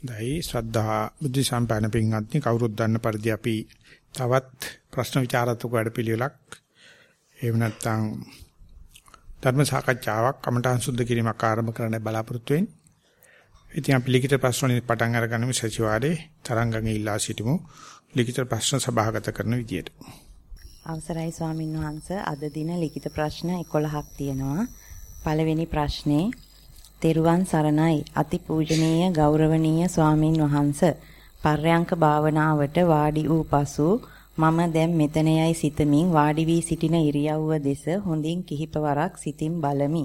දැයි ශ්‍රද්ධා බුද්ධ සම්පන්න පින්වත්නි කවුරුත් දන්න පරිදි අපි තවත් ප්‍රශ්න විචාරතුක වැඩපිළිවෙලක් එහෙම නැත්නම් ධර්ම සාකච්ඡාවක් කමඨාන් සුද්ධ කිරීමක් ආරම්භ කරන්න බලාපොරොත්තු වෙන්නේ. ඉතින් අපි ලිඛිත ප්‍රශ්න වලින් පටන් අරගනිමු සතිವಾರේ තරංගගේ ඉල්ලා සිටිමු ලිඛිත ප්‍රශ්න සභාගත කරන විදියට. අවසරයි ස්වාමින් වහන්සේ අද දින ලිඛිත ප්‍රශ්න 11ක් තියෙනවා. පළවෙනි ප්‍රශ්නේ තෙරුවන් සරණයි අතිපූජනීය ගෞරවනීය ස්වාමින් වහන්ස පර්යංක භාවනාවට වාඩි වූ පසු මම දැන් මෙතන යයි සිතමින් වාඩි වී සිටින ඉරියව්ව දෙස හොඳින් කිහිපවරක් සිතින් බලමි.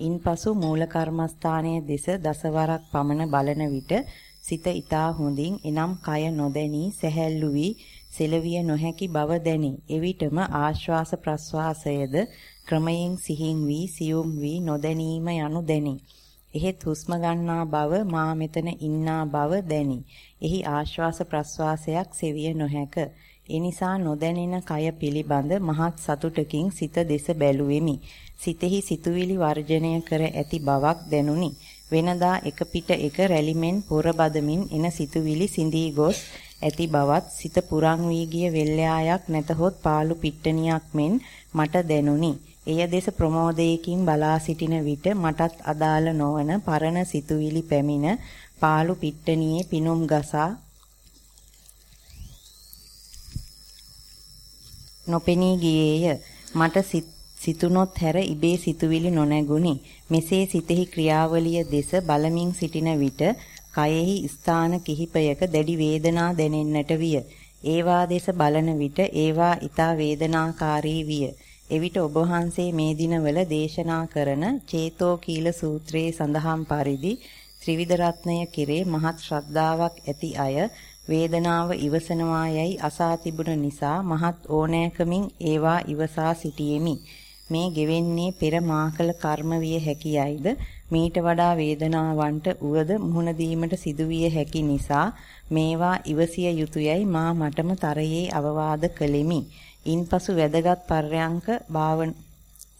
ඉන්පසු මූල කර්මස්ථානයේ දෙස දසවරක් පමණ බලන විට සිත ඊතා හොඳින් එනම් කය නොදැනී සැහැල්ලු වී සෙලවිය නොහැකි බව දැනේ. එවිටම ආශ්වාස ප්‍රශ්වාසයේද ක්‍රමයෙන් සිහින් වී සියුම් වී නොදැනීම යනු දැනේ. එහෙත් හුස්ම ගන්නා බව මා මෙතන ඉන්නා බව දැනි. එහි ආශ්වාස ප්‍රශ්වාසයක් සෙවිය නොහැක. ඒ නිසා නොදැනෙන කය පිළිබඳ මහත් සතුටකින් සිත දෙස බැලුවෙමි. සිතෙහි සිතුවිලි වර්ජණය කර ඇති බවක් දැනුනි. වෙනදා එක පිට එක රැලිමෙන් පොර බදමින් එන සිතුවිලි සිඳී ගොස් ඇති බවත් සිත පුරන් වී ගිය වෙල්යායක් නැතහොත් පාළු පිට්ටනියක් මෙන් මට දැනුනි. එය දෙස ප්‍රමෝදයකින් බලා සිටින විට මටත් අදාළ නොවන පරණ සිතුවිලි පැමිණ පාළු පිට්ටනියේ පිනුම් ගසා නොපෙනී ගියේය. මට සිතුනොත් හැර ඉබේ සිතුවිලි නොනැගුණි. මෙසේ සිතෙහි ක්‍රියාවලිය දෙස බලමින් සිටින විට කයෙහි ස්ථාන කිහිපයක දැඩි වේදනා දැනෙන්නට විය. ඒවා දෙස බලන විට ඒවා ඊතා වේදනාකාරී විය. එවිට ඔබ වහන්සේ මේ දිනවල දේශනා කරන චේතෝ කීල සූත්‍රයේ සඳහන් පරිදි ත්‍රිවිධ රත්නය කෙරේ මහත් ශ්‍රද්ධාවක් ඇති අය වේදනාව ඉවසනවා යයි අසා තිබුණ නිසා මහත් ඕනෑකමින් ඒවා ඉවසා සිටියෙමි. මේ ගෙවෙන්නේ පෙර මාකල කර්ම විය හැකියයිද මීට වඩා වේදනාවන්ට උවද මුහුණ දීමට සිදුවිය හැකි නිසා මේවා ඉවසිය යුතුයයි මා මටම තරයේ අවවාද කළෙමි. ඉන්පසු වැදගත් පර්යංක භාවන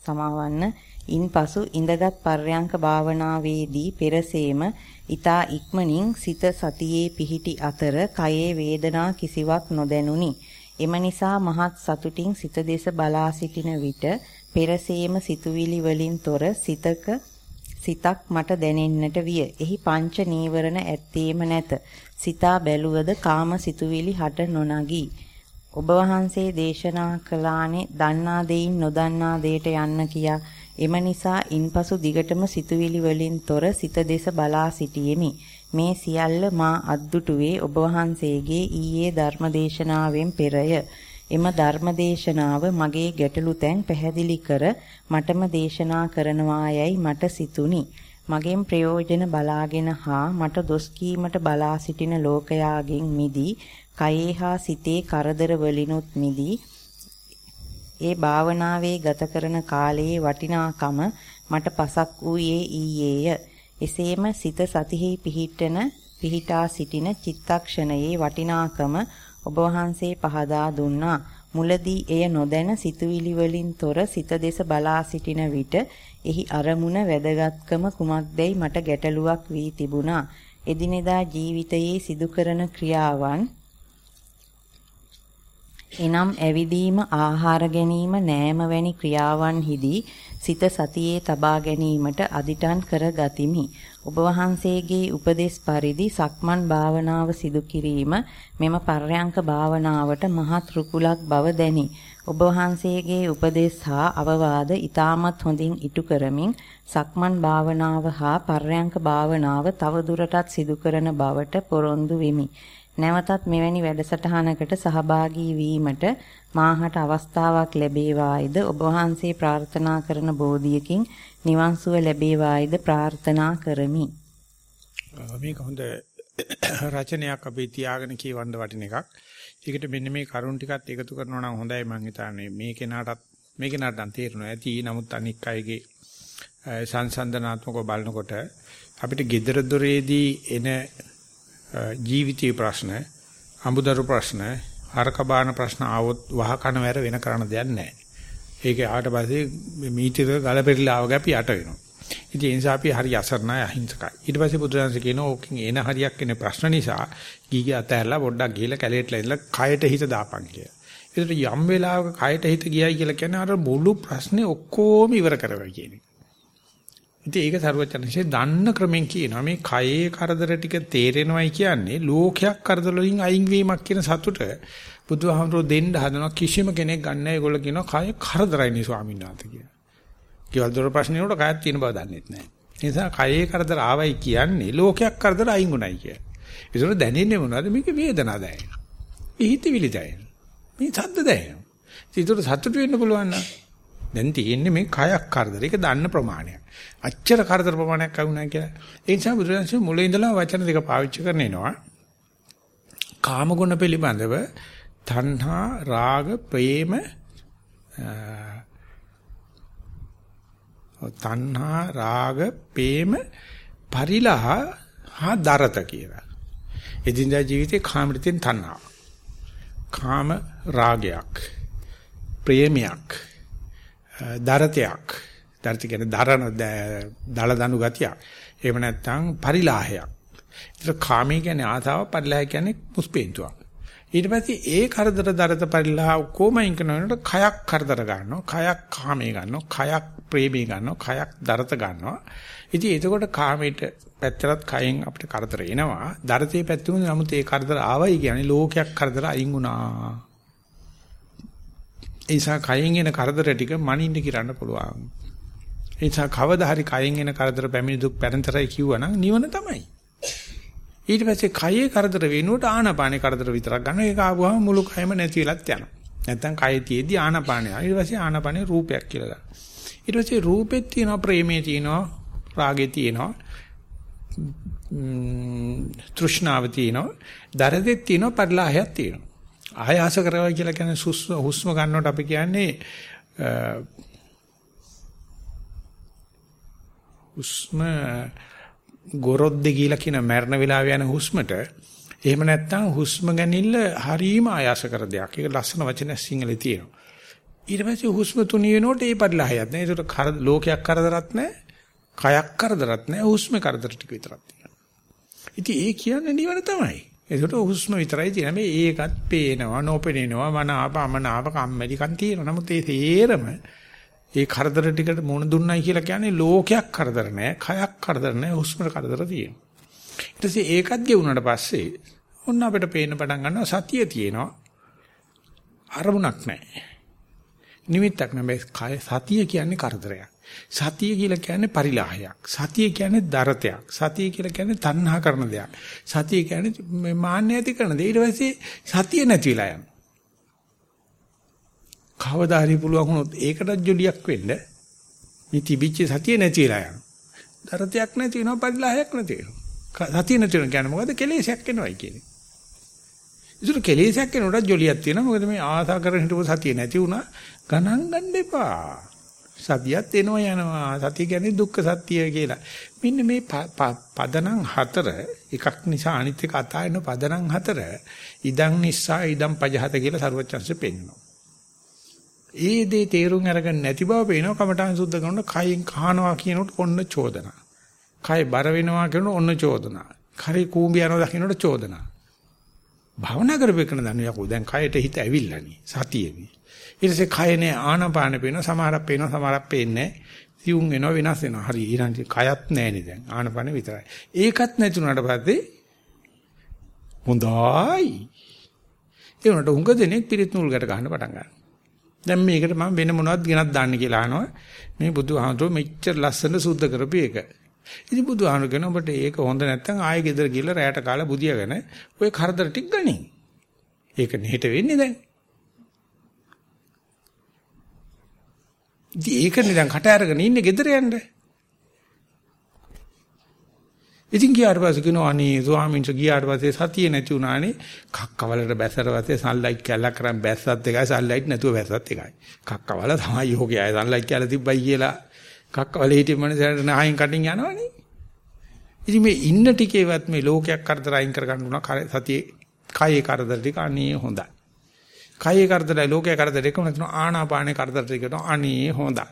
සමාවන්න ඉන්පසු ඉඳගත් පර්යංක භාවනාවේදී පෙරසේම ඊතා ඉක්මනින් සිත සතියේ පිහිටි අතර කයේ වේදනා කිසිවක් නොදැනුනි. එම නිසා මහත් සතුටින් සිත දෙස බලා සිටින විට පෙරසේම සිතුවිලි වලින් තොර සිතක සිතක් මට දැනෙන්නට විය. එහි පංච නීවරණ ඇත්තේම නැත. සිතා බැලුවද කාම සිතුවිලි හට නොනගී. ඔබ වහන්සේ දේශනා කළානේ දන්නා දෙයින් නොදන්නා දෙයට යන්න කියා. එම නිසා ඉන්පසු දිගටම සිතුවිලි වලින් තොර සිත දෙස බලා සිටියෙමි. මේ සියල්ල මා අද්දුටුවේ ඔබ වහන්සේගේ ඊයේ ධර්මදේශනාවෙන් පෙරය. එම ධර්මදේශනාව මගේ ගැටලු තැන් පැහැදිලි කර මටම දේශනා කරනවායයි මට සිතුනි. මගෙන් ප්‍රයෝජන බලාගෙන හා මට දොස් කීමට බලා සිටින ලෝකයාගෙන් මිදී කයේ හා සිතේ කරදර වලිනුත් මිදී ඒ භාවනාවේ ගත කරන කාලයේ වටිනාකම මට පසක් වූයේ ඊයේය. එසේම සිත සතිහි පිහිටන පිහිටා සිටින චිත්තක්ෂණයේ වටිනාකම ඔබ වහන්සේ පහදා දුන්නා. මුලදී එය නොදැන සිතුවිලි වලින් තොර සිත දෙස බලා සිටින විට එහි අරමුණ වැදගත්කම කුමක්දයි මට ගැටලුවක් වී තිබුණා. එදිනෙදා ජීවිතයේ සිදු කරන ක්‍රියාවන් එනම් ඇවිදීම ආහාර ගැනීම නෑම වැනි ක්‍රියාවන්හිදී සිත සතියේ තබා ගැනීමට අදිටන් කර ගතිමි. ඔබ වහන්සේගේ උපදේශ පරිදි සක්මන් භාවනාව සිදු කිරීම මෙම පර්යංක භාවනාවට මහත් රුකුලක් බව දැනි. ඔබ වහන්සේගේ උපදේශ හා අවවාද ඊටමත් හොඳින් ඉටු කරමින් සක්මන් භාවනාව හා පර්යංක භාවනාව තවදුරටත් සිදු කරන බවට පොරොන්දු වෙමි. නැවතත් මෙවැනි වැඩසටහනකට සහභාගී වීමට මාහට අවස්ථාවක් ලැබේවායිද ඔබ වහන්සේ ප්‍රාර්ථනා කරන බෝධියකින් නිවන් සුව ලැබේවායිද ප්‍රාර්ථනා කරමි. මේක හොඳ රචනයක් අපි තියාගෙන කියවන්න වටින එකක්. ඒකට මෙන්න මේ කරුණ ටිකත් එකතු කරනවා නම් හොඳයි මං හිතන්නේ මේ කෙනාටත් මේ කෙනාට නම් තේරෙනවා ඇති. නමුත් අනික් අයගේ සංසන්දනාත්මකව බලනකොට අපිට gedara doreedi එන ජීවිතීය ප්‍රශ්න, අමුදරු ප්‍රශ්න, හරකබාන ප්‍රශ්න ආවොත් වහකන වැර වෙන කරන්න දෙයක් නැහැ. ඒක ආවට පස්සේ මීටර ගල පෙරලා ආව ගැපි යට වෙනවා. ඉතින් ඒ නිසා අපි හරි අසරණයි අහිංසකයි. ඊට පස්සේ බුදුරජාණන් කියනවා ඕකෙන් එන හරියක් එන ප්‍රශ්න නිසා ගීගේ අතහැරලා පොඩ්ඩක් ගිහලා කැලේටලා ඉඳලා කයට හිත දාපන් කියලා. ඒකට යම් වෙලාවක කයට හිත ගියයි කියලා කියන්නේ අර මුළු ප්‍රශ්නේ ඔක්කොම ඉවර කරවයි කියන එක. ඉතින් ඒක සරුවචනසේ දන්න ක්‍රමෙන් කියනවා මේ කයේ කරදර ටික තේරෙනවයි කියන්නේ ලෝකයක් කරදර වලින් අයින් වීමක් කියන සතුට බුදුහාමුදුරෝ දෙන්න හදනවා කිසිම කෙනෙක් ගන්න නැහැ. ඒගොල්ලෝ කියනවා කය කරදරයි නේ ස්වාමීන් වහන්සේ කියලා. කෙවල් දොර ප්‍රශ්නේ උඩ කයක් තියෙන බව දන්නෙත් නැහැ. ඒ නිසා කයේ කරදර ආවයි කියන්නේ ලෝකයක් කරදර අයින් උනායි කියලා. ඒසොර දැනෙන්නේ මොනවද? මේක වේදනාව දැනෙනවා. මේ හිතවිලි දැනෙනවා. මේ සද්ද දැනෙනවා. ඒකට සතුට වෙන්න පුළුවන් නම් දැන් තියෙන්නේ මේ කයක් කරදර. ඒක දන්න ප්‍රමාණයක්. අච්චර කරදර ප්‍රමාණයක් ආවුණා කියලා. ඒ නිසා බුදුරජාණන් මුලින් ඉඳලා වචන දෙක පාවිච්චි කරනේනවා. කාම ගුණ පිළිබඳව තණ්හා රාග ප්‍රේම තණ්හා රාග ප්‍රේම පරිලහ හා දරත කියලා. එදිනදා ජීවිතේ කාමරිතින් තණ්හාව. කාම රාගයක් ප්‍රේමයක් දරතයක් දරත කියන්නේ දරන දල දනු ගතියක්. එහෙම නැත්නම් පරිලාහයක්. ඒක කාමී කියන්නේ ආතාව පරිලාහ කියන්නේ මුස්පේන්තුවක්. ඊට පස්සේ ඒ කරදර දරත පරිලාහ කොමයින් කරනකොට කයක් කරදර ගන්නවා. කයක් කාමේ ගන්නවා. කයක් ප්‍රේමී ගන්නවා. කයක් දරත ගන්නවා. ඉතින් එතකොට කාමයට පැත්තට කයෙන් අපිට කරදර එනවා. දරතේ පැත්තෙම නමුත් ඒ කරදර ආවයි කියන්නේ ලෝකයක් කරදර අයින් වුණා. ඒ නිසා කයෙන් එන කරදර ටික මනින්න කිරන්න පුළුවන්. ඒ නිසා කවදා හරි කයෙන් එන කරදර පැමිණි දුක් පැරන්තරයි කිව්වනම් නිවන තමයි. ඊට පස්සේ කයේ කරදර වෙනුවට ආනාපානේ කරදර විතරක් ගන්න ඒක ආවම මුළු කයම නැති වෙලත් යනවා. නැත්තම් කයේ තියේදී ආනාපානේ. ඊට පස්සේ ආනාපානේ රූපයක් කියලා ගන්න. ඊට පස්සේ රූපෙත් තියෙනවා ප්‍රේමේ තියෙනවා රාගේ තියෙනවා තෘෂ්ණාව තියෙනවා දරදෙත් තියෙනවා පරිලාහයක් තියෙනවා. ආයාස කරනවා කියලා කියන්නේ හුස්ම ගන්නකොට අපි කියන්නේ හුස්ම ගොරොද්ද කියලා කියන මරණ වෙලාව යන හුස්මට එහෙම නැත්නම් හුස්ම ගැනීමල හරීම ආයාස කර දෙයක්. ඒක ලස්සන වචන සිංහලේ තියෙනවා. ඊට පස්සේ හුස්ම තුනී වෙනකොට ඒ පරිලාහයක් නෑ. ඒකට ලෝකයක් කරදරත් නෑ. කයක් කරදරත් නෑ. හුස්ම කරදර ටික විතරක් තියෙනවා. ඉතින් ඒ කියන්නේ නිවන තමයි. ඒකට හුස්ම විතරයි තියෙන මේ ඒකත් පේනවා නොපෙනෙනවා මන ආප අමන ආප කම්මැලිකම් තියෙනවා. නමුත් ඒ තේරම ඒ කරදර ටිකට මුණ දුන්නයි කියලා කියන්නේ ලෝකයක් කරදර නෑ කයක් කරදර නෑ හුස්ම කරදර තියෙනවා. ඊට පස්සේ ඒකත් ගෙවුනට පස්සේ ඔන්න අපිට පේන්න පටන් ගන්නවා සතිය තියෙනවා. අරමුණක් නෑ. නිමිත්තක් නෑ සතිය කියන්නේ කරදරයක් සතිය කියලා කියන්නේ පරිලාහයක්. සතිය කියන්නේ දරතයක්. සතිය කියලා කියන්නේ තණ්හා කරන දෙයක්. සතිය කියන්නේ මේ මාන්න ඇති කරන දේ. ඊට පස්සේ සතිය නැති වෙලා යනවා. කවදා හරි පුළුවන් වුණොත් ඒකටත් ජොලියක් වෙන්න මේ තිබිච්ච සතිය නැති වෙලා යනවා. දරතයක් නැති වෙනවා පරිලාහයක් නැති වෙනවා. සතිය නැති වෙන කියන්නේ මොකද? කෙලෙසයක් එනවයි කියන්නේ. ඒසුර කෙලෙසයක් එනකොට ජොලියක් තියෙනවා. මොකද මේ ආසා කරගෙන හිටපු සතිය නැති වුණා. ගණන් ගන්න එපා. සතියත් එනවා යනවා. සතිය කියන්නේ දුක්ඛ සත්‍ය කියලා. මෙන්න මේ පදනම් හතර එකක් නිසා අනිත් එක අතාරින පදනම් හතර ඉදං නිසා ඉදං පජහත කියලා සරුවචන්සේ පෙන්නනවා. ඒ දේ තේරුම් අරගෙන නැති බව පේනවා කමඨාන් සුද්ධ කරනකොට කයින් කහනවා කියනකොට ඔන්න චෝදනා. කය බර වෙනවා කියනකොට ඔන්න චෝදනා. කරේ කූඹි යනවා දකින්නට චෝදනා. භාවනා කරපේකන දන්නේ යකෝ දැන් කයට හිත ඇවිල්ලානේ සතියේනේ. ඊට පස්සේ කයනේ ආනපාන පේනවා සමහරක් පේනවා සමහරක් පේන්නේ නැහැ. සියුම් වෙනවා වෙනස් වෙනවා. හරි ඊළඟ කයත් නැහැනේ දැන්. ආනපාන විතරයි. ඒකත් නැතුණාට පස්සේ හොඳයි. ඒ උනට උඟ දෙනෙක් පිරිත් නූල් ගැට ගන්න පටන් ගන්නවා. දැන් මේකට මම වෙන මොනවද ගෙනත් දාන්න කියලා අහනවා. මේ බුදුහාමුදුරුවෝ මෙච්චර ලස්සන සුද්ධ කරපු එක. ඉතින් බුදුහාමුදුරුවෝ කියන ඔබට ඒක හොඳ නැත්නම් ආයෙ ගෙදර ගිහලා රැයට කාලා බුදියාගෙන ඔය කරදර ටික ගනි. ඒක නිහිට වෙන්නේ දැන්. ඉතින් ඒකනේ දැන් කට අරගෙන ඉන්නේ ගෙදර යන්න. ඉතින් ගියාට පස්සේ කියනවා අනේ ස්වාමීන් වහන්සේ ගියාට පස්සේ සතිය නැති වුණානේ කක්කවලට බැසර පස්සේ සන්ලයිට් කැල්ලක් කරන් බැස්සත් එකයි සන්ලයිට් නැතුව බැස්සත් එකයි. කක්කවල තමයි යෝගය ආය සන්ලයිට් කැල්ල තිබ්බයි කියලා කක්කවල හිටිය මනසට නහයින් කටින් යනවනේ. ඉතින් මේ ඉන්න ටිකේවත් මේ ලෝකයක් කරදර අයින් කරගන්න උනා සතියේ කයේ කරදර ටික අනේ හොඳයි. කයේ කරදරයි ලෝකයේ කරදර එකම නැතුන ආනාපානේ කරදර ටිකට අනේ හොඳයි.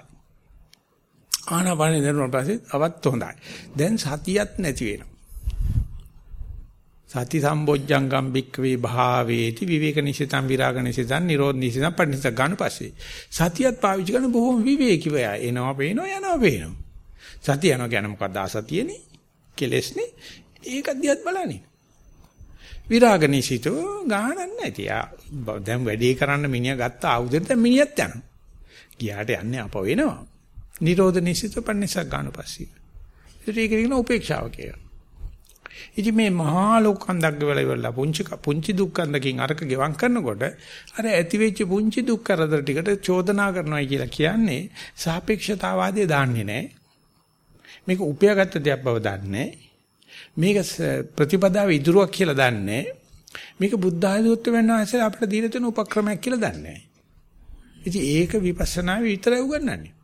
ආනාපානෙ දරුණා පස්සේ අවත් හොඳයි. දැන් සතියක් නැති වෙනවා. සති සම්බොජ්ජංගම් බික්කවේ භාවේති විවේක නිසිතං විරාග නිසිතං නිරෝධ නිසිතං පටිච්ච ගන්න පස්සේ සතියත් පාවිච්චි කරන බොහොම විවේකීව එනවා පේනවා යනවා පේනවා. සතිය යනවා කියන්නේ මොකක්ද ආසතියනේ? කෙලස්නේ. ඒක දිහත් බලන්නේ. විරාග නිසිතෝ ගානක් නැති. දැන් වැඩේ කරන්න මිනිහා ගත්ත ආයුධෙට දැන් මිනිහත් යනවා. ගියාට යන්නේ අප වෙනවා. නිරෝධ නිසිත පන්නසක් ගන්න පස්සේ. ඒක කියන උපේක්ෂාව කියලා. ඉතින් මේ මහා ලෝකන්දක් වල ඉවරලා පුංචි පුංචි දුක්ඛන්දකින් අරක ගෙවම් කරනකොට අර ඇති වෙච්ච පුංචි දුක් කරදර ටිකට චෝදනා කරනවායි කියලා කියන්නේ සාපේක්ෂතාවාදය දාන්නේ නැහැ. මේක උපයාගත්ත දෙයක් බව දන්නේ මේක ප්‍රතිපදාව ඉදිරුවක් කියලා දන්නේ මේක බුද්ධ ආධිත්‍ය වෙන ආශ්‍රය අපිට දීලා තියෙන උපක්‍රමයක් කියලා දන්නේ ඉතින් ඒක විපස්සනා විතරයි උගන්වන්නේ.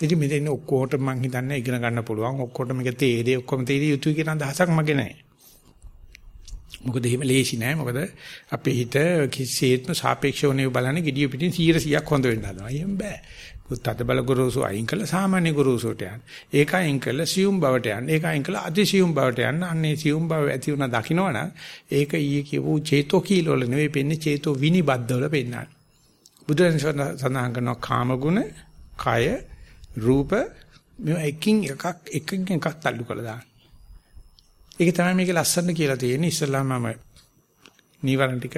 ඉතින් මෙතන ඔක්කොට මම හිතන්නේ ඉගෙන ගන්න පුළුවන් ඔක්කොට මේක තේරෙයි ඔක්කොම තේරිය යුතුයි කියන අදහසක් මගේ නැහැ මොකද එහෙම ලේසි නෑ මොකද අපේ හිත කිසිසේත්ම සාපේක්ෂව නෙවෙයි බලන්නේ gediya පිටින් 100ක් හොඳ වෙන්න හදනවා. එහෙම බෑ. තද බල ගුරුසු අයින් කළ සාමාන්‍ය ගුරුසුට යන්න. ඒක අයින් කළ සියුම් බවට යන්න. ඒක අයින් කළ අතිසියුම් බවට යන්න. අන්නේ සියුම් බව ඇති වුණා දකින්නවනම් ඒක ඊයේ කියපු චේතෝ කීලවල නෙවෙයි පෙන්නේ චේතෝ විනිබද්ධවල පෙන්නන්නේ. බුදුන් සඳහන් කරනවා කාම ගුණ, කය, රූප මේ එකින් එකක් එකකින් එකක් තල්ලු කළා දාන්න. ඒක තමයි මේකේ ලස්සන කියලා තියෙන්නේ. ඉස්සල්ලාම මම නීවරණ ටික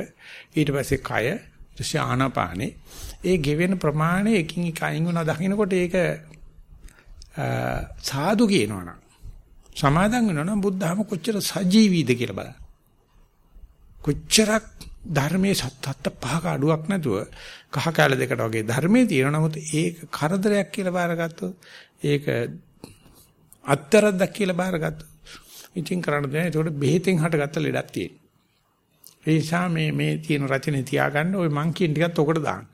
ඊට පස්සේ කය ඊටසේ ආනාපානේ ඒ ගෙවෙන ප්‍රමාණය එකින් එක අයින් වෙනවා දකින්නකොට ඒක සාදු කියනවනම් සමාදන් වෙනවනම් බුද්ධහම කොච්චර සජීවීද කියලා බලන්න. කොච්චරක් ධර්මයේ සත්‍යත්ත පහක අඩුවක් නැතුව කහ කැල දෙකට වගේ ධර්මයේ තියෙන නමුත් ඒක කරදරයක් කියලා බාරගත්තොත් ඒක අත්තරද්දක් කියලා බාරගත්තොත් ඉතින් කරන්න දෙන්නේ ඒකට බෙහෙතෙන් හටගත්ත ලෙඩක් තියෙනවා. ඒ නිසා මේ මේ තියෙන රචනේ තියාගන්න ওই මං කියන ටිකත් ඔකට දාන්න.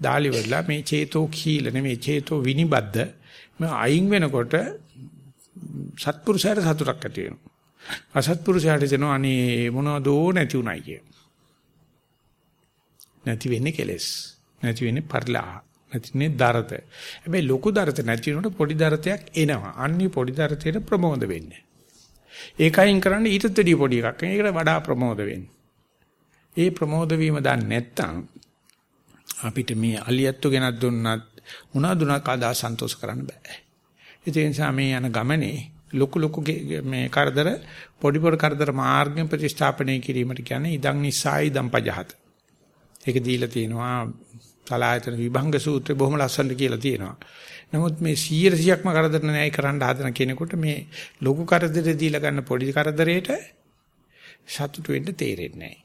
දාලි වෙලා මේ චේතෝ කීල නෙමෙයි චේතෝ විනිබද්ද මේ අයින් වෙනකොට සත්පුරුෂයාට සතුටක් ඇති වෙනවා. අසත්පුරුෂයාට දෙනවා අනේ මොනවදෝ නැති උනායි කිය. නැති වෙන්නේ කෙලස්. නැති වෙන්නේ පරිලා. නැතිනේ දරත. හැබැයි ලොකු දරත නැති වෙනකොට පොඩි දරතයක් එනවා. අන්නේ පොඩි දරතේට ප්‍රමෝද වෙන්නේ. ඒකයින් කරන්නේ ඊටත් වැඩිය පොඩි එකක්. ඒකට වඩා ප්‍රමෝද වෙන්නේ. ඒ ප්‍රමෝද වීම දන්නේ නැත්නම් අපිට මේ අලියත්තු ගෙනත් දුන්නත් උනා දුනා කදා සන්තෝෂ කරන්න බෑ. ඒ නිසා මේ යන ගමනේ ලොකු ලොකු මේ කරදර පොඩි පොඩි කරදර මාර්ග ප්‍රතිස්ථාපනය කිරීමට කියන්නේ ඉදන් නිසායි දම් පජහත. ඒක දීලා තියෙනවා සලායතන විභංග සූත්‍රය බොහොම ලස්සනට කියලා තියෙනවා. නමුත් මේ 100%ක්ම කරදර නැයි කරන්න හදන කෙනෙකුට මේ ලොකු කරදර දීලා ගන්න පොඩි කරදරේට සතුටු වෙන්න තේරෙන්නේ නැහැ.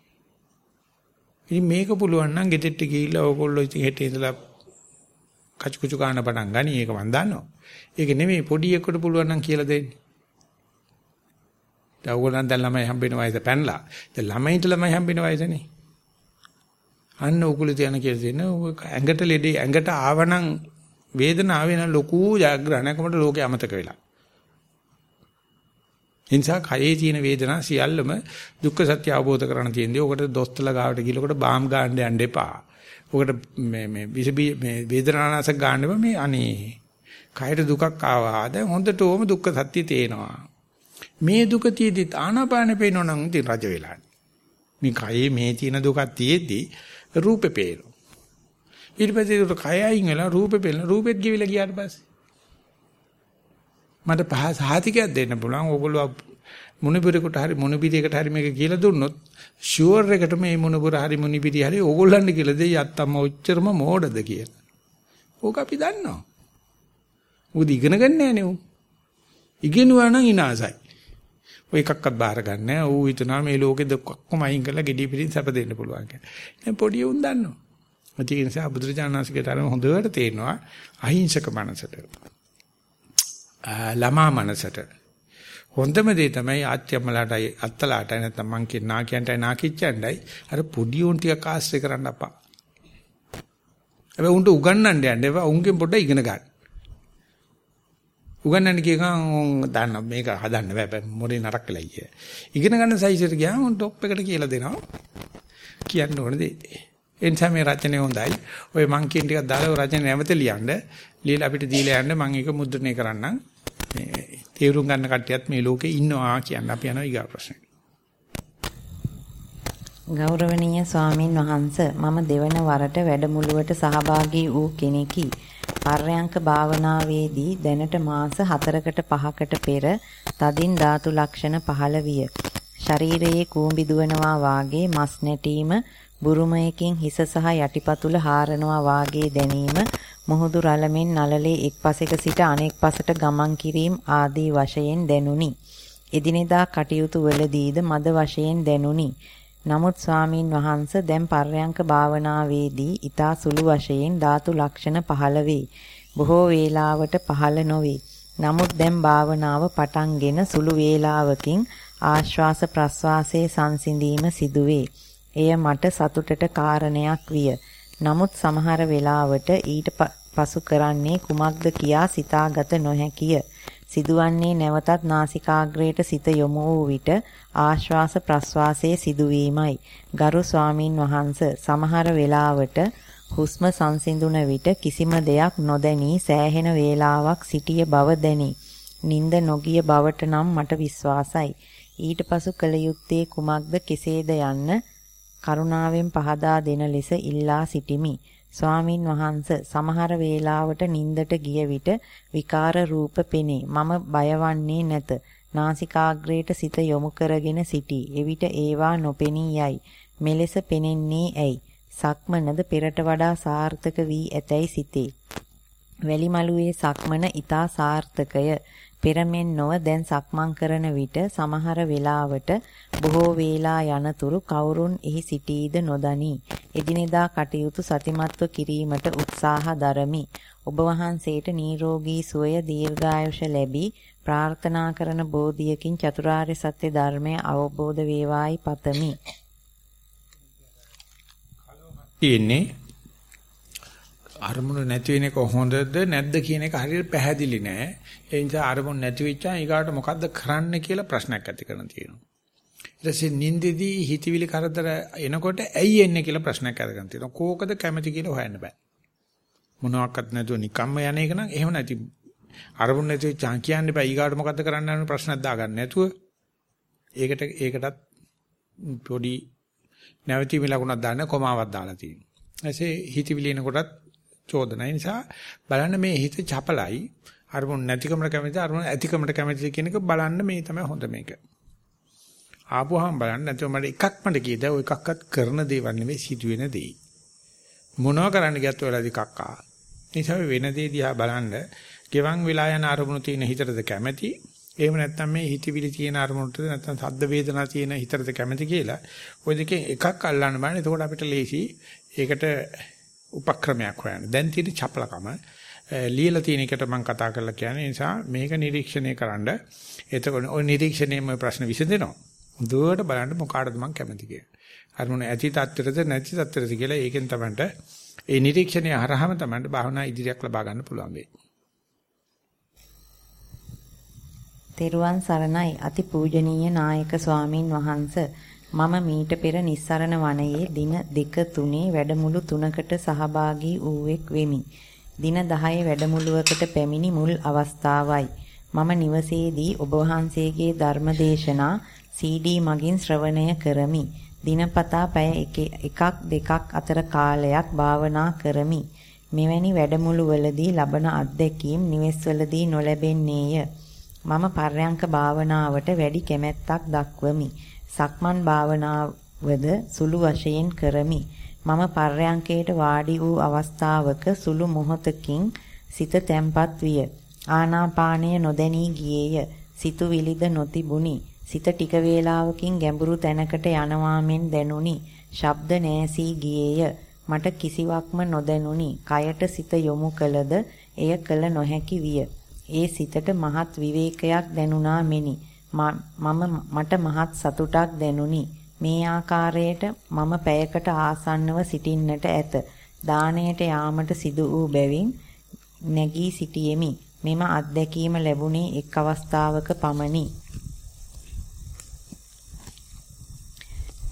ඉතින් මේක පුළුවන් නම් ගෙදෙට්ට ගිහිල්ලා ඕගොල්ලෝ ඉතින් හෙට ඉඳලා කචු කුචු කාන පටන් ගනි ඒක මම දන්නවා. ඒක නෙමෙයි පොඩි එකට පුළුවන් නම් කියලා දෙන්න. දැන් ඕගොල්ලන් දැන් ළමයි හම්බෙන වයස පැනලා. දැන් ළමයින්ට ළමයි හම්බෙන වයසනේ. අන්න උකුල තියන කියලා දෙන්න ඇඟට ලෙඩේ ඇඟට ආවනම් වේදනාව වෙන ලොකු ජයග්‍රහණයකමට ලෝකේ අමතක වෙලා. එනිසා කයේ තියෙන වේදනා සියල්ලම දුක්ඛ සත්‍ය අවබෝධ කරගන්න තියෙනවා. ඔකට දොස්තරලා ගාවට ගිහලා බාම් ගන්න යන්න එපා. ඔකට මේ මේ විස මේ වේදනානාශක ගන්න මේ අනේ කයට දුකක් ආවා. දැන් හොඳට ඕම දුක්ඛ සත්‍ය තේනවා. මේ දුක තියේදී ආනාපානෙ පේනෝ නම් ඉතින් රජ වෙලා. මේ කයේ මේ තියෙන දුකක් තියේදී රූපේ පේනවා. ඊට පස්සේ ඒක කය අයින් වෙලා රූපේ පේන රූපෙත් ගිවිලා ගියාට පස්සේ මට පහ සහතිකයක් දෙන්න පුළුවන්. ඕගොල්ලෝ මොනබිරෙකුට හරි මොනබිරියකට හරි මේක කියලා දුන්නොත් ෂුවර් එකට මේ මොනබුර හරි මොනිබිරිය හරි ඕගොල්ලන්ට කියලා දෙයි අත්තම්ම ඔච්චරම මෝඩද කියලා. ඕක අපි දන්නවා. මොකද ඉගෙන ගන්න නෑනේ උන්. ඉගෙනුවා නම් ඉනාසයි. ඔය එකක්වත් බාර ගන්න නෑ. ඌ හිතනවා මේ ලෝකෙ දෙකක්ම අයින් කරලා gedi පිටින් සැප දෙන්න පුළුවන් කියලා. දැන් පොඩි උන් දන්නවා. ඒ නිසා බුදුරජාණන්සේගේ තරම හොඳට තේරෙනවා අහිංසක මනසට. ළමා මනසට හොඳම දේ තමයි ආත්‍යම්මලාටයි අත්තලාටයි නැත්නම් මං කියන නාකියන්ටයි නාකිච්චන්ටයි අර පොඩි උන් ටික ආශ්‍රය කරන්න අපා. හැබැයි උන්ට උගන්නන්න යන්න එපා උන්ගෙන් පොඩ්ඩක් ඉගෙන ගන්න. උගන්නන්න කියකන් දාන්න මේක හදන්න බෑ මොලේ නරක වෙලා ඉය. ඉගෙන ගන්න සයිසෙට ගියාම උන් টොප් එකට කියලා දෙනවා. කියන්න ඕන දේ. ඒ නිසා මේ රචනය හොඳයි. ඔය මං කියන ටිකක් දාලා ඔය රචනය නැවත ලියන්න. ලියලා අපිට දීලා යන්න මං ඒක මුද්‍රණය කරන්නම්. මේ තේරුම් ගන්න කට්ටියත් මේ ලෝකේ ඉන්නවා කියන්න අපි යනවා ඊගා ප්‍රශ්නෙට. ගෞරවනීය ස්වාමින් වහන්ස මම දෙවන වරට වැඩමුළුවට සහභාගී වූ කෙනෙකි. පර්යංක භාවනාවේදී දැනට මාස 4කට 5කට පෙර තදින් ධාතු ලක්ෂණ පහළ විය. ශරීරයේ කූඹි දුවනවා වාගේ මස් නැටීම, බුරුමයකින් හිස සහ යටිපතුල හාරනවා වාගේ දැනීම, මුහුදු රළමෙන් නළලේ එක් පසෙක සිට අනෙක් පසට ගමන් කිරීම ආදී වශයෙන් දැනුනි. එදිනෙදා කටයුතු වලදීද මද වශයෙන් දැනුනි. නමුත් ස්වාමින් වහන්ස දැන් පර්යංක භාවනාවේදී ඊතා සුළු වශයෙන් ධාතු ලක්ෂණ පහළ වේ. බොහෝ වේලාවට පහළ නොවේ. නමුත් දැන් භාවනාව පටන්ගෙන සුළු වේලාවකින් ආශ්වාස ප්‍රශ්වාසයේ සංසිඳීම සිදුවේ. එය මට සතුටට කාරණයක් විය. නමුත් සමහර වෙලාවට ඊට පසු කරන්නේ කුමක්ද කියා සිතාගත නොහැකිය. සිදුවන්නේ නැවතත් නාසිකාග්‍රයට සිත යොමු වූ විට ආශ්වාස ප්‍රශ්වාසයේ සිදුවීමයි. ගරු ස්වාමින් වහන්ස සමහර වෙලාවට හුස්ම සංසිඳුන විට කිසිම දෙයක් නොදැනී සෑහෙන වේලාවක් සිටිය බව දැනේ. නිින්ද නොගිය බවට නම් මට විශ්වාසයි. ඊට පසු කල යුත්තේ කුමක්ද කෙසේද යන්න කරුණාවෙන් පහදා දෙන ලෙස ඉල්ලා සිටිමි. ස්වාමින් වහන්ස සමහර වේලාවට නින්දට ගිය විට විකාර රූප පෙනේ. මම බයවන්නේ නැත. නාසිකාග්‍රේට සිත යොමු කරගෙන සිටී. එවිට ඒවා නොපෙනී යයි. මෙලෙස පෙනෙන්නේ ඇයි? සක්මනද පෙරට වඩා සාර්ථක වී ඇතැයි සිතේ. වැලිමලුවේ සක්මන ඊතා සාර්ථකය. පෙරමෙන් නොව දැන් සක්මන් කරන විට සමහර වෙලාවට බොහෝ වේලා යනතුරු කවුරුන් එහි සිටීද නොදනී. එදිනෙදා කටයුතු සතිමත්ව කිරීමට උත්සාහ දරමි. ඔබ වහන්සේට නිරෝගී සුවය දීර්ඝායුෂ ලැබී ප්‍රාර්ථනා කරන බෝධියකින් චතුරාර්ය සත්‍ය ධර්මය අවබෝධ වේවායි පතමි. තියෙන්නේ අරමුණු නැති වෙන එක හොඳද නැද්ද කියන එක හරියට පැහැදිලි නෑ. ඒ නිසා අරමුණු නැති වෙච්චා ඊගාට මොකද්ද කරන්න කියලා ප්‍රශ්නයක් ඇති කරන තියෙනවා. ඊට පස්සේ නින්දෙදී හිතවිලි කරදර එනකොට ඇයි එන්නේ කියලා ප්‍රශ්නයක් අරගෙන තියෙනවා. කෝකද කැමති කියලා හොයන්න බෑ. මොනවාක්වත් නැතුව නිකම්ම යන එක නම් එහෙම නැති. අරමුණු නැති වෙච්චා කියන්න බෑ ඊගාට මොකද්ද කරන්න යන ප්‍රශ්නයක් දාගන්න නැතුව. ඒකට ඒකටත් පොඩි නැවතීමේ ලකුණක් දාන්න කොමාවක් දාලා තියෙනවා. එසේ හිතවිලි එනකොටත් චෝදනයි නිසා බලන්න මේ හිත චපලයි අරමුණ නැතිකමට කැමති අරමුණ ඇතිකමට කැමති කියන එක බලන්න මේ තමයි හොඳ මේක. ආපුවාම බලන්න නැතුව මට එකක් මට කීද ඔය එකක්වත් කරන දේවල් නෙවෙයි සිදුවෙන දේ. මොනවා කරන්න ගියත් වෙලාදි එකක් ආ. නිසා වෙන දේ දිහා බලන්න ගෙවන් වෙලා යන අරමුණු තියෙන හිතටද කැමති එහෙම නැත්නම් මේ හිතවිලි තියෙන අරමුණටද නැත්නම් සද්ද වේදනා තියෙන හිතටද කැමති කියලා ওই දෙකෙන් එකක් අල්ලන්න බලන්න. එතකොට අපිට ලේසි ඒකට උපක්‍රමයක් හොයන්න. දැන් තියෙන චපලකම ලියලා තියෙන එකට මම කතා කරලා කියන්නේ නිසා මේක නිරීක්ෂණය කරන්න. එතකොට ওই නිරීක්ෂණයෙන්ම ප්‍රශ්න විසඳෙනවා. දුවට බලන්න මොකාටද මම කැමති කියලා. අරමුණ ඇති තත්ත්වෙද නැති තත්ත්වෙද කියලා ඒකෙන් තමයි ඒ නිරීක්ෂණය හරහාම තමයි භාවනා ඉදිරියක් ලබා ගන්න පුළුවන් වෙන්නේ. තෙරුවන් සරණයි අතිපූජනීය නායක ස්වාමින් වහන්සේ මම මීට පෙර නිස්සරණ වනයේ දින දෙක තුනේ වැඩමුළු තුනකට සහභාගී වූෙක් වෙමි. දින 10 වැඩමුළුවකට පැමිණි මුල් අවස්ථාවයි. මම නිවසේදී ඔබ වහන්සේගේ ධර්මදේශනා CD මගින් ශ්‍රවණය කරමි. දිනපතා පැය එකක් දෙකක් අතර කාලයක් භාවනා කරමි. මෙවැනි වැඩමුළුවලදී ලබන අත්දැකීම් නිවෙස්වලදී නොලැබෙන්නේය. මම පර්යංක භාවනාවට වැඩි කැමැත්තක් දක්වමි. සක්මන් භාවනාවද සුළු වශයෙන් කරමි. මම පර්යංකයට වාඩි වූ අවස්ථාවක සුළු මොහොතකින් සිත තැම්පත් විය. ආනාපානය නොදැනී ගියේය. සිතුවිලිද නොතිබුණි. සිත ටික වේලාවකින් ගැඹුරු තැනකට යනවා මෙන් දැනුනි. ශබ්ද නැසී ගියේය. මට කිසිවක්ම නොදැනුනි. කයට සිත යොමු කළද එය කළ නොහැකි විය. ඒ සිතට මහත් විවේකයක් දැනුණා මෙනි. මම මට මහත් සතුටක් දැනුනි. මේ ආකාරයට මම පැයකට ආසන්නව සිටින්නට ඇත. දාණයට යාමට සිදු වූ බැවින් නැගී සිටියෙමි. මෙම අත්දැකීම ලැබුණේ එක් අවස්ථාවක පමණි.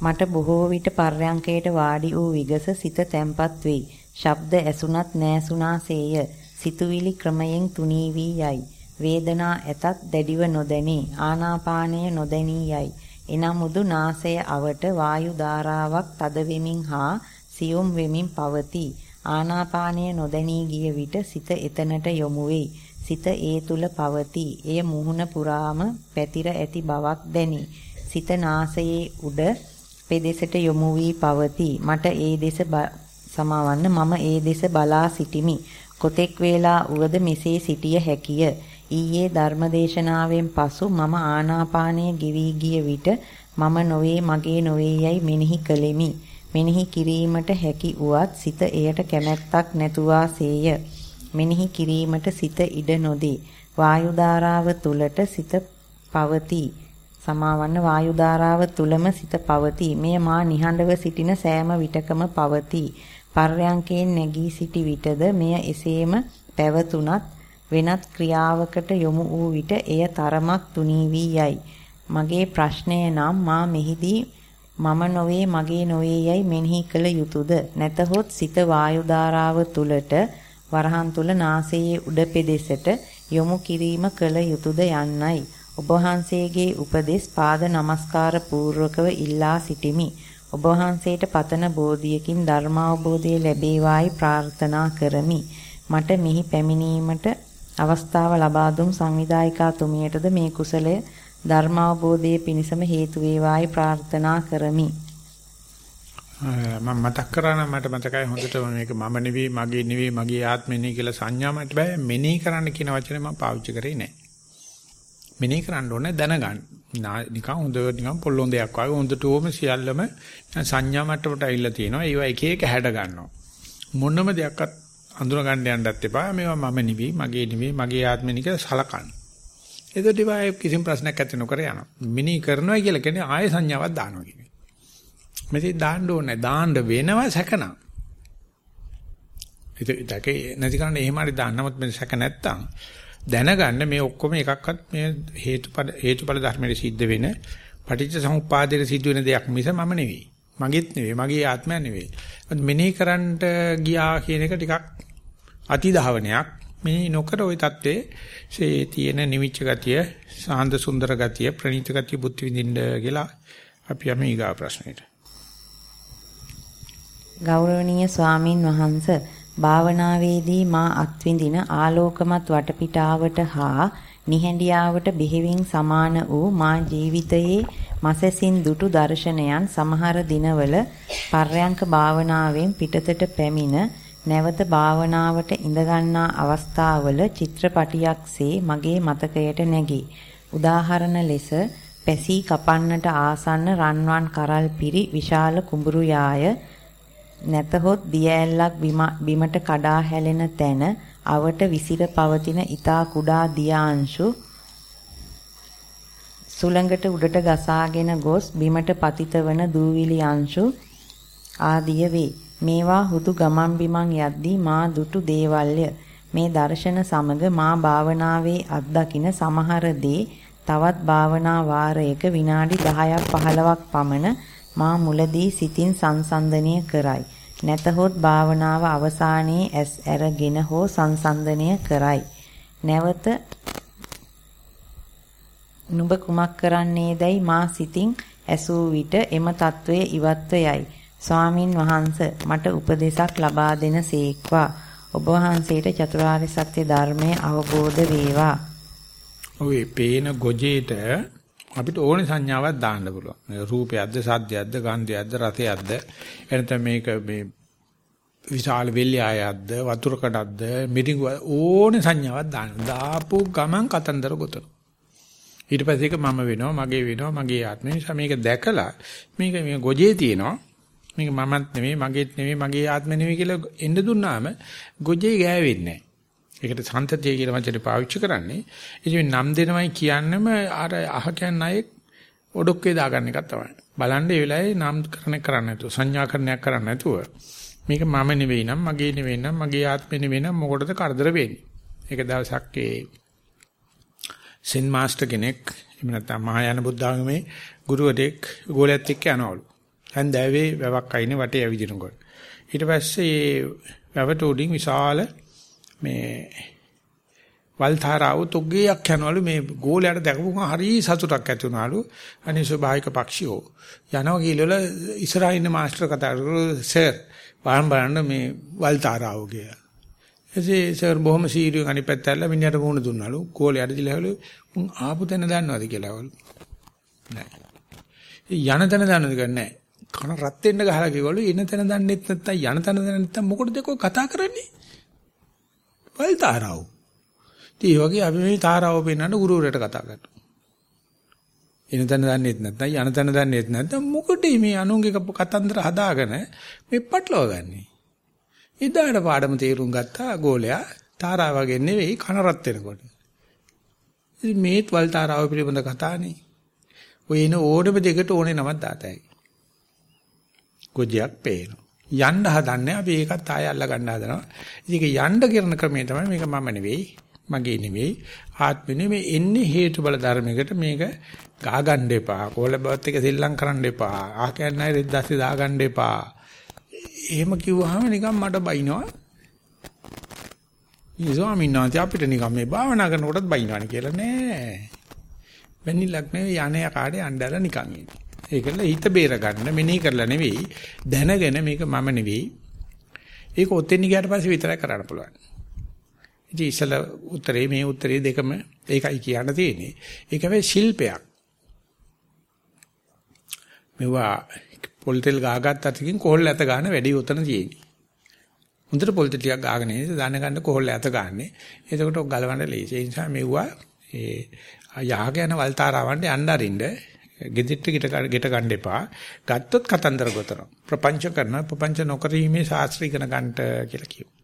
මට බොහෝ විට පර්යංකයට වාඩි වූ විගස සිත තැම්පත් වෙයි. ශබ්ද ඇසුණත් නෑසුණාසේය. සිතුවිලි ක්‍රමයෙන් තුනී වී යයි. වේදනා ඇතත් දැඩිව නොදැනී ආනාපානය නොදැනී යයි. එනමුදු නාසය අවට වායු ධාරාවක් තද වෙමින් හා සියුම් වෙමින් පවතී. ආනාපානය නොදැනී ගිය විට සිත එතනට යොමු වෙයි. සිත ඒ තුල පවතී. එය මුහුණ පුරාම පැතිර ඇති බවක් දැනේ. සිත නාසයේ උඩ පෙදෙසට යොමු වී පවතී. මට ඒ දෙස සමවන්න මම ඒ දෙස බලා සිටිමි. කොතෙක් වේලා උවද මෙසේ සිටිය හැකිය. ඊයේ ධර්මදේශනාවෙන් පසු මම ආනාපානයේ ගෙවි ගිය විට මම නොවේ මගේ නොවේ යයි මෙනෙහි කළෙමි. මෙනෙහි කිරීමට හැකි උවත් සිත එයට කැමැත්තක් නැතුවාසේය. මෙනෙහි කිරීමට සිත ඉඩ නොදී වායු ධාරාව තුලට සිත පවතී. සමාවන්න වායු ධාරාව තුලම සිත පවතී. මෙය මා නිහඬව සිටින සෑම විටකම පවතී. පර්යංකයෙන් නැගී සිටි විටද මෙය එසේම පැවතුනත් වෙනත් ක්‍රියාවකට යොමු වූ විට එය තරමක් තුනී වී යයි. මගේ ප්‍රශ්නය නම් මා මෙහිදී මම නොවේ මගේ නොවේ යයි මෙනෙහි කළ යුතුයද නැතහොත් සිත වායු ධාරාව තුලට වරහන් තුල නාසයේ උඩ පෙදෙසට යොමු කිරීම කළ යුතුයද යන්නයි ඔබ වහන්සේගේ උපදෙස් පාද නමස්කාර පූර්වකව ඉල්ලා සිටිමි. ඔබ වහන්සේට පතන බෝධියකින් ධර්මාවබෝධය ලැබේවායි ප්‍රාර්ථනා කරමි. මට මෙහි පැමිණීමට අවස්ථාව ලබා දුන් සංවිධායකා තුමියටද මේ කුසලය ධර්මාවබෝධයේ පිණසම හේතු වේවායි ප්‍රාර්ථනා කරමි. මම මතක් කරා නම් මට මතකයි හොඳට මේක මම නෙවෙයි මගේ නෙවෙයි මගේ ආත්මෙ නෙවෙයි කියලා සංඥා මට බෑ මෙනෙහි කරන්න කියන වචනේ මම පාවිච්චි කරේ නෑ. මෙනෙහි කරන්න ඕනේ දැනගන්න. නිකන් හොඳ නිකන් පොල්ලොන්දයක් වගේ හොඳටම සියල්ලම සංඥා මට්ටමට ඇවිල්ලා තියෙනවා. ඒවා එක එක හැඩ ගන්නවා. මොනම දෙයක්වත් අඳුර ගන්න යන්නත් එපා. මේවා මම නෙවෙයි, මගේ නෙවෙයි, මගේ ආත්මෙ නික සලකන්න. එතකොට ඉතින් කිසිම ප්‍රශ්නයක් ඇති නොකර යනවා. මෙනෙහි කරනවා කියලා කියන්නේ ආය සංඥාවක් දානවා කියන්නේ. මෙතේ දාන්න ඕනේ. දාන්න වෙනවා සැකනා. ඒක නැති කරන්නේ එහෙම හරි දාන්නමත් මේ සැක නැත්තම් දැනගන්න මේ ඔක්කොම එකක්වත් මේ හේතුඵල හේතුඵල ධර්මයේ සිද්ධ වෙන පටිච්ච සමුප්පාදයේ සිද්ධ වෙන දෙයක් මිස මම නෙවෙයි. මගේත් නෙවෙයි. මගේ ආත්මය නෙවෙයි. මෙනෙහි කරන්නට ගියා කියන එක ටිකක් අතිධාවනයක් මේ නොකර ওই தત્ත්වයේ සේ තියෙන නිමිච්ච ගතිය, සාන්ද සුන්දර ගතිය, ප්‍රණීත ගතිය බුද්ධ විඳින්න කියලා අපි යමු ඊගා ප්‍රශ්නෙට. ගෞරවනීය ස්වාමින් වහන්සේ භාවනාවේදී මා අත්විඳින ආලෝකමත් වටපිටාවට හා නිහඬියාවට බෙහෙවින් සමාන වූ මා ජීවිතයේ මසසින් දුටු දර්ශනයන් සමහර දිනවල පර්යංක භාවනාවෙන් පිටතට පැමිණ නැවත භාවනාවට ඉඳගන්නා අවස්ථාවල චිත්‍රපටියක්සේ මගේ මතකයට නැගී. උදාහරණ ලෙස පැසී කපන්නට ආසන්න රන්වන් කරල් පිරි විශාල කුඹුරු යාය නැතහොත් දිය ඇල්ලක් බිමට කඩා හැලෙන තැන අවට විසිර පවතින ඊතා කුඩා දියාංශු සුළඟට උඩට ගසාගෙන ගොස් බිමට පතිත වන දූවිලි අංශු ආදිය වේ. මේවා හුදු ගමන් බිමන් යද්දී මා දුටු දේවල්ය. මේ දර්ශන සමග මා භාවනාවේ අත්දකින සමහර දේ තවත් භාවනා වාරයක විනාඩි 10ක් 15ක් පමණ මා මුලදී සිතින් සංසන්දනය කරයි. නැතහොත් භාවනාව අවසානයේ ඇස් ඇරගෙන හෝ සංසන්දනය කරයි. නැවත නුඹ කුමක් කරන්නේදයි මා සිතින් ඇසූ විට එම తත්වයේ ඉවත්ව යයි. ස්වාමින් වහන්ස මට උපදේශක් ලබා දෙන සේක්වා. ඔබ වහන්සේට චතුරාර්ය සත්‍ය ධර්මය අවබෝධ වේවා. ඔය පේන ගොජේට අපිට ඕනේ සංඥාවක් දාන්න පුළුවන්. රූපයක්ද, සද්දයක්ද, ගන්ධයක්ද, රසයක්ද, එනතම මේක මේ විශාල වෙල්යායක්ද, වතුර කඩක්ද, මිරිඟු ඕනේ සංඥාවක් දාන්න. දාපු ගමන් කතන්දර ගොතන. ඊට පස්සේ ඒක මම වෙනවා, මගේ වෙනවා, මගේ ආත්මය. නිසා මේක දැකලා මේක මේ ගොජේ තියෙනවා. මේක මමත් නෙමෙයි, මගේත් නෙමෙයි, මගේ ආත්මෙ නෙමෙයි කියලා එන්න දුන්නාම ගොජේ ගෑවෙන්නේ නැහැ. ඒකට සන්තතිය කියලා වචනේ පාවිච්චි කරන්නේ. ඉතින් නම් දෙනවයි කියන්නේම අර අහ කියන අය ඔඩොක්කේ දාගන්න එක තමයි. බලන්න ඒ වෙලාවේ නම් කරන කරන්නේ නැතුව සංඥාකරණයක් කරන්නේ නැතුව මේක මම නෙවෙයි නම් මගේ නෙවෙයි නම් මගේ ආත්මෙ නෙවෙයි නම් මොකටද කරදර වෙන්නේ. ඒක දවසක් ඒ සෙන් මාස්ටර් කෙනෙක් එහෙම නැත්නම් මහායාන බුද්ධාගමේ ගුරුවරයෙක් ගෝලයක් එක්ක යනවලු. හන්දෑවේ වැවක් අයිනේ වටේ ඇවිදිනකොට. ඊට පස්සේ වැවට උඩින් විශාල මේ වල්තරාව තුග්ගයක් යනවලු. මේ ගෝලයට දැකපු ගමන් හරි සතුටක් ඇති වුණාලු. අනේ ස්වභාවික පක්ෂියෝ. යනවා කියලා ඉස්සරහින් ඉන්න මාස්ටර් කතා කරු සර් බලන්න බලන්න මේ වල්තරාව කියලා. එසේ සර් බොහොම සීරියෙන් අනිත් පැත්ත ඇල්ල මිනිහට මුණ දුන්නාලු. ගෝලයට දිලහලු උන් ආපු තැන දන්නවද? කියලාවලු නෑ. යන තැන දන්නවද? කියන්නේ නෑ. කන රත් වෙන්න ගහලා කිව්වලු එන තැන දන්නෙත් නැත්තම් යන තැන දන්නේ නැත්තම් මොකටද ඒක කතා කරන්නේ වල්තරාව ඉතින් ඒ වගේ අපි මේ තාරාව පෙන්වන්න ගුරුවරයාට කතා කරනවා. එන තැන දන්නේත් නැත්නම් යන තැන දන්නේත් නැත්නම් මොකටද මේ අනුන්ගේ කතන්දර හදාගෙන මේ පටලවා ගන්නෙ? ඉදාට පාඩම තේරුම් ගත්තා ගෝලයා තාරා වගේ නෙවෙයි කන රත් වෙනකොට. ඉතින් මේත් වල් තාරාව පිළිබඳ කතානේ. ඔය එන ඕනෙම දෙකට ඕනේ නමක් දාතයි. ගොජයක් පේනවා. යන්න හදන්නේ අපි ඒකත් ආය අල්ල ගන්න හදනවා. ඉතින් යන්න කරන ක්‍රමය තමයි මේක මම නෙවෙයි මගේ නෙවෙයි ආත්මෙ නෙවෙයි. එන්නේ හේතු බල ධර්මයකට මේක ගා ගන්න එපා. කොළබවත් එක සෙල්ලම් කරන්න එපා. ආ කියන්නේ රෙද්දස්සේ දා ගන්න එපා. එහෙම කිව්වහම නිකන් මට බයිනවා. මේ ස්වාමීන් වහන්සේ අපිට නිකන් මේ භාවනා කරනකොටත් බයිනවනේ කියලා. නෑ. වෙන්නේලක් නෙවෙයි යන්නේ කාඩේ අඬලා නිකන් ඉන්නේ. ඒකල හිත බේර ගන්න මෙනෙහි කරලා නෙවෙයි දැනගෙන මේක මම නෙවෙයි ඒක ඔතෙන් ගියාට පස්සේ විතරයි කරන්න පුළුවන් ඉතින් ඉස්සල උත්තරේ මේ උත්තරේ දෙකම ඒකයි කියන්න තියෙන්නේ. ඒක හැබැයි ශිල්පයක්. මෙවුවා පොල් තෙල් ගාගත් අතකින් කොහොල්ල ඇත ගන්න වැඩි උතන තියෙන්නේ. හොඳට පොල් තෙල් ටිකක් ගාගෙන ඉඳලා දාන ගන්න කොහොල්ල ඇත ගන්නෙ. එතකොට ගලවන්න ලේසි. ඒ නිසා මෙවුවා ඒ යහක යන වල්තාරාවන්ට යන්න අරින්න ගෙදිට ගෙට ගෙට ගන්න එපා. ගත්තොත් කතන්දර ගොතනවා. ප්‍රපංච කරන ප්‍රපංච නොකරීමේ ශාස්ත්‍රීය ඉගෙන ගන්නට කියලා කියනවා.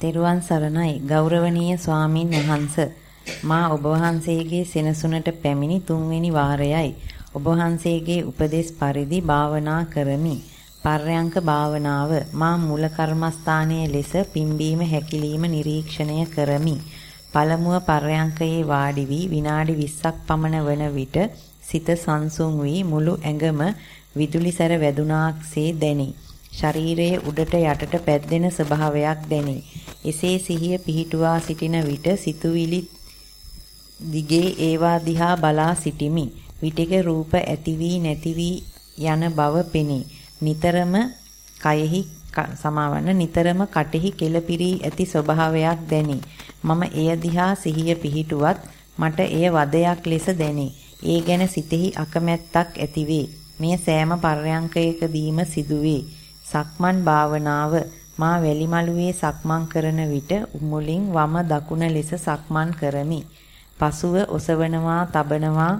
තෙරුවන් සරණයි ගෞරවනීය ස්වාමින් වහන්ස මා ඔබ වහන්සේගේ සෙනසුනට පැමිණි තුන්වෙනි වාරයයි ඔබ වහන්සේගේ උපදේශ පරිදි භාවනා කරමි පර්යංක භාවනාව මා මූල කර්මස්ථානයේ ලෙස පිම්බීම හැකිලිම නිරීක්ෂණය කරමි පළමුව පර්යංකයේ වාඩි වී විනාඩි 20ක් පමණ වන විට සිත සංසුන් වී මුළු ඇඟම විදුලිසර වැදුනාක්සේ දැනේ ශරීරයේ උඩට යටට පැද්දෙන ස්වභාවයක් දැනේ. එසේ සිහිය පිහිටුවා සිටින විට සිතුවිලි දිගේ ඒවා දිහා බලා සිටිමි. විටක රූප ඇති වී නැති වී යන බව පෙනේ. නිතරම කයෙහි සමාවන්න නිතරම කටෙහි කෙලපිරී ඇති ස්වභාවයක් දැනේ. මම එය දිහා සිහිය පිහිටුවත් මට එය වදයක් ලෙස දැනේ. ඒ ගැන සිතෙහි අකමැත්තක් ඇතිවේ. මෙය සෑම පර්යංකයකදීම සිදුවේ. සක්මන් භාවනාව මා වැලිමලුවේ සක්මන් කරන විට මුලින් වම දකුණ ලෙස සක්මන් කරමි. පසුව ඔසවනවා, තබනවා,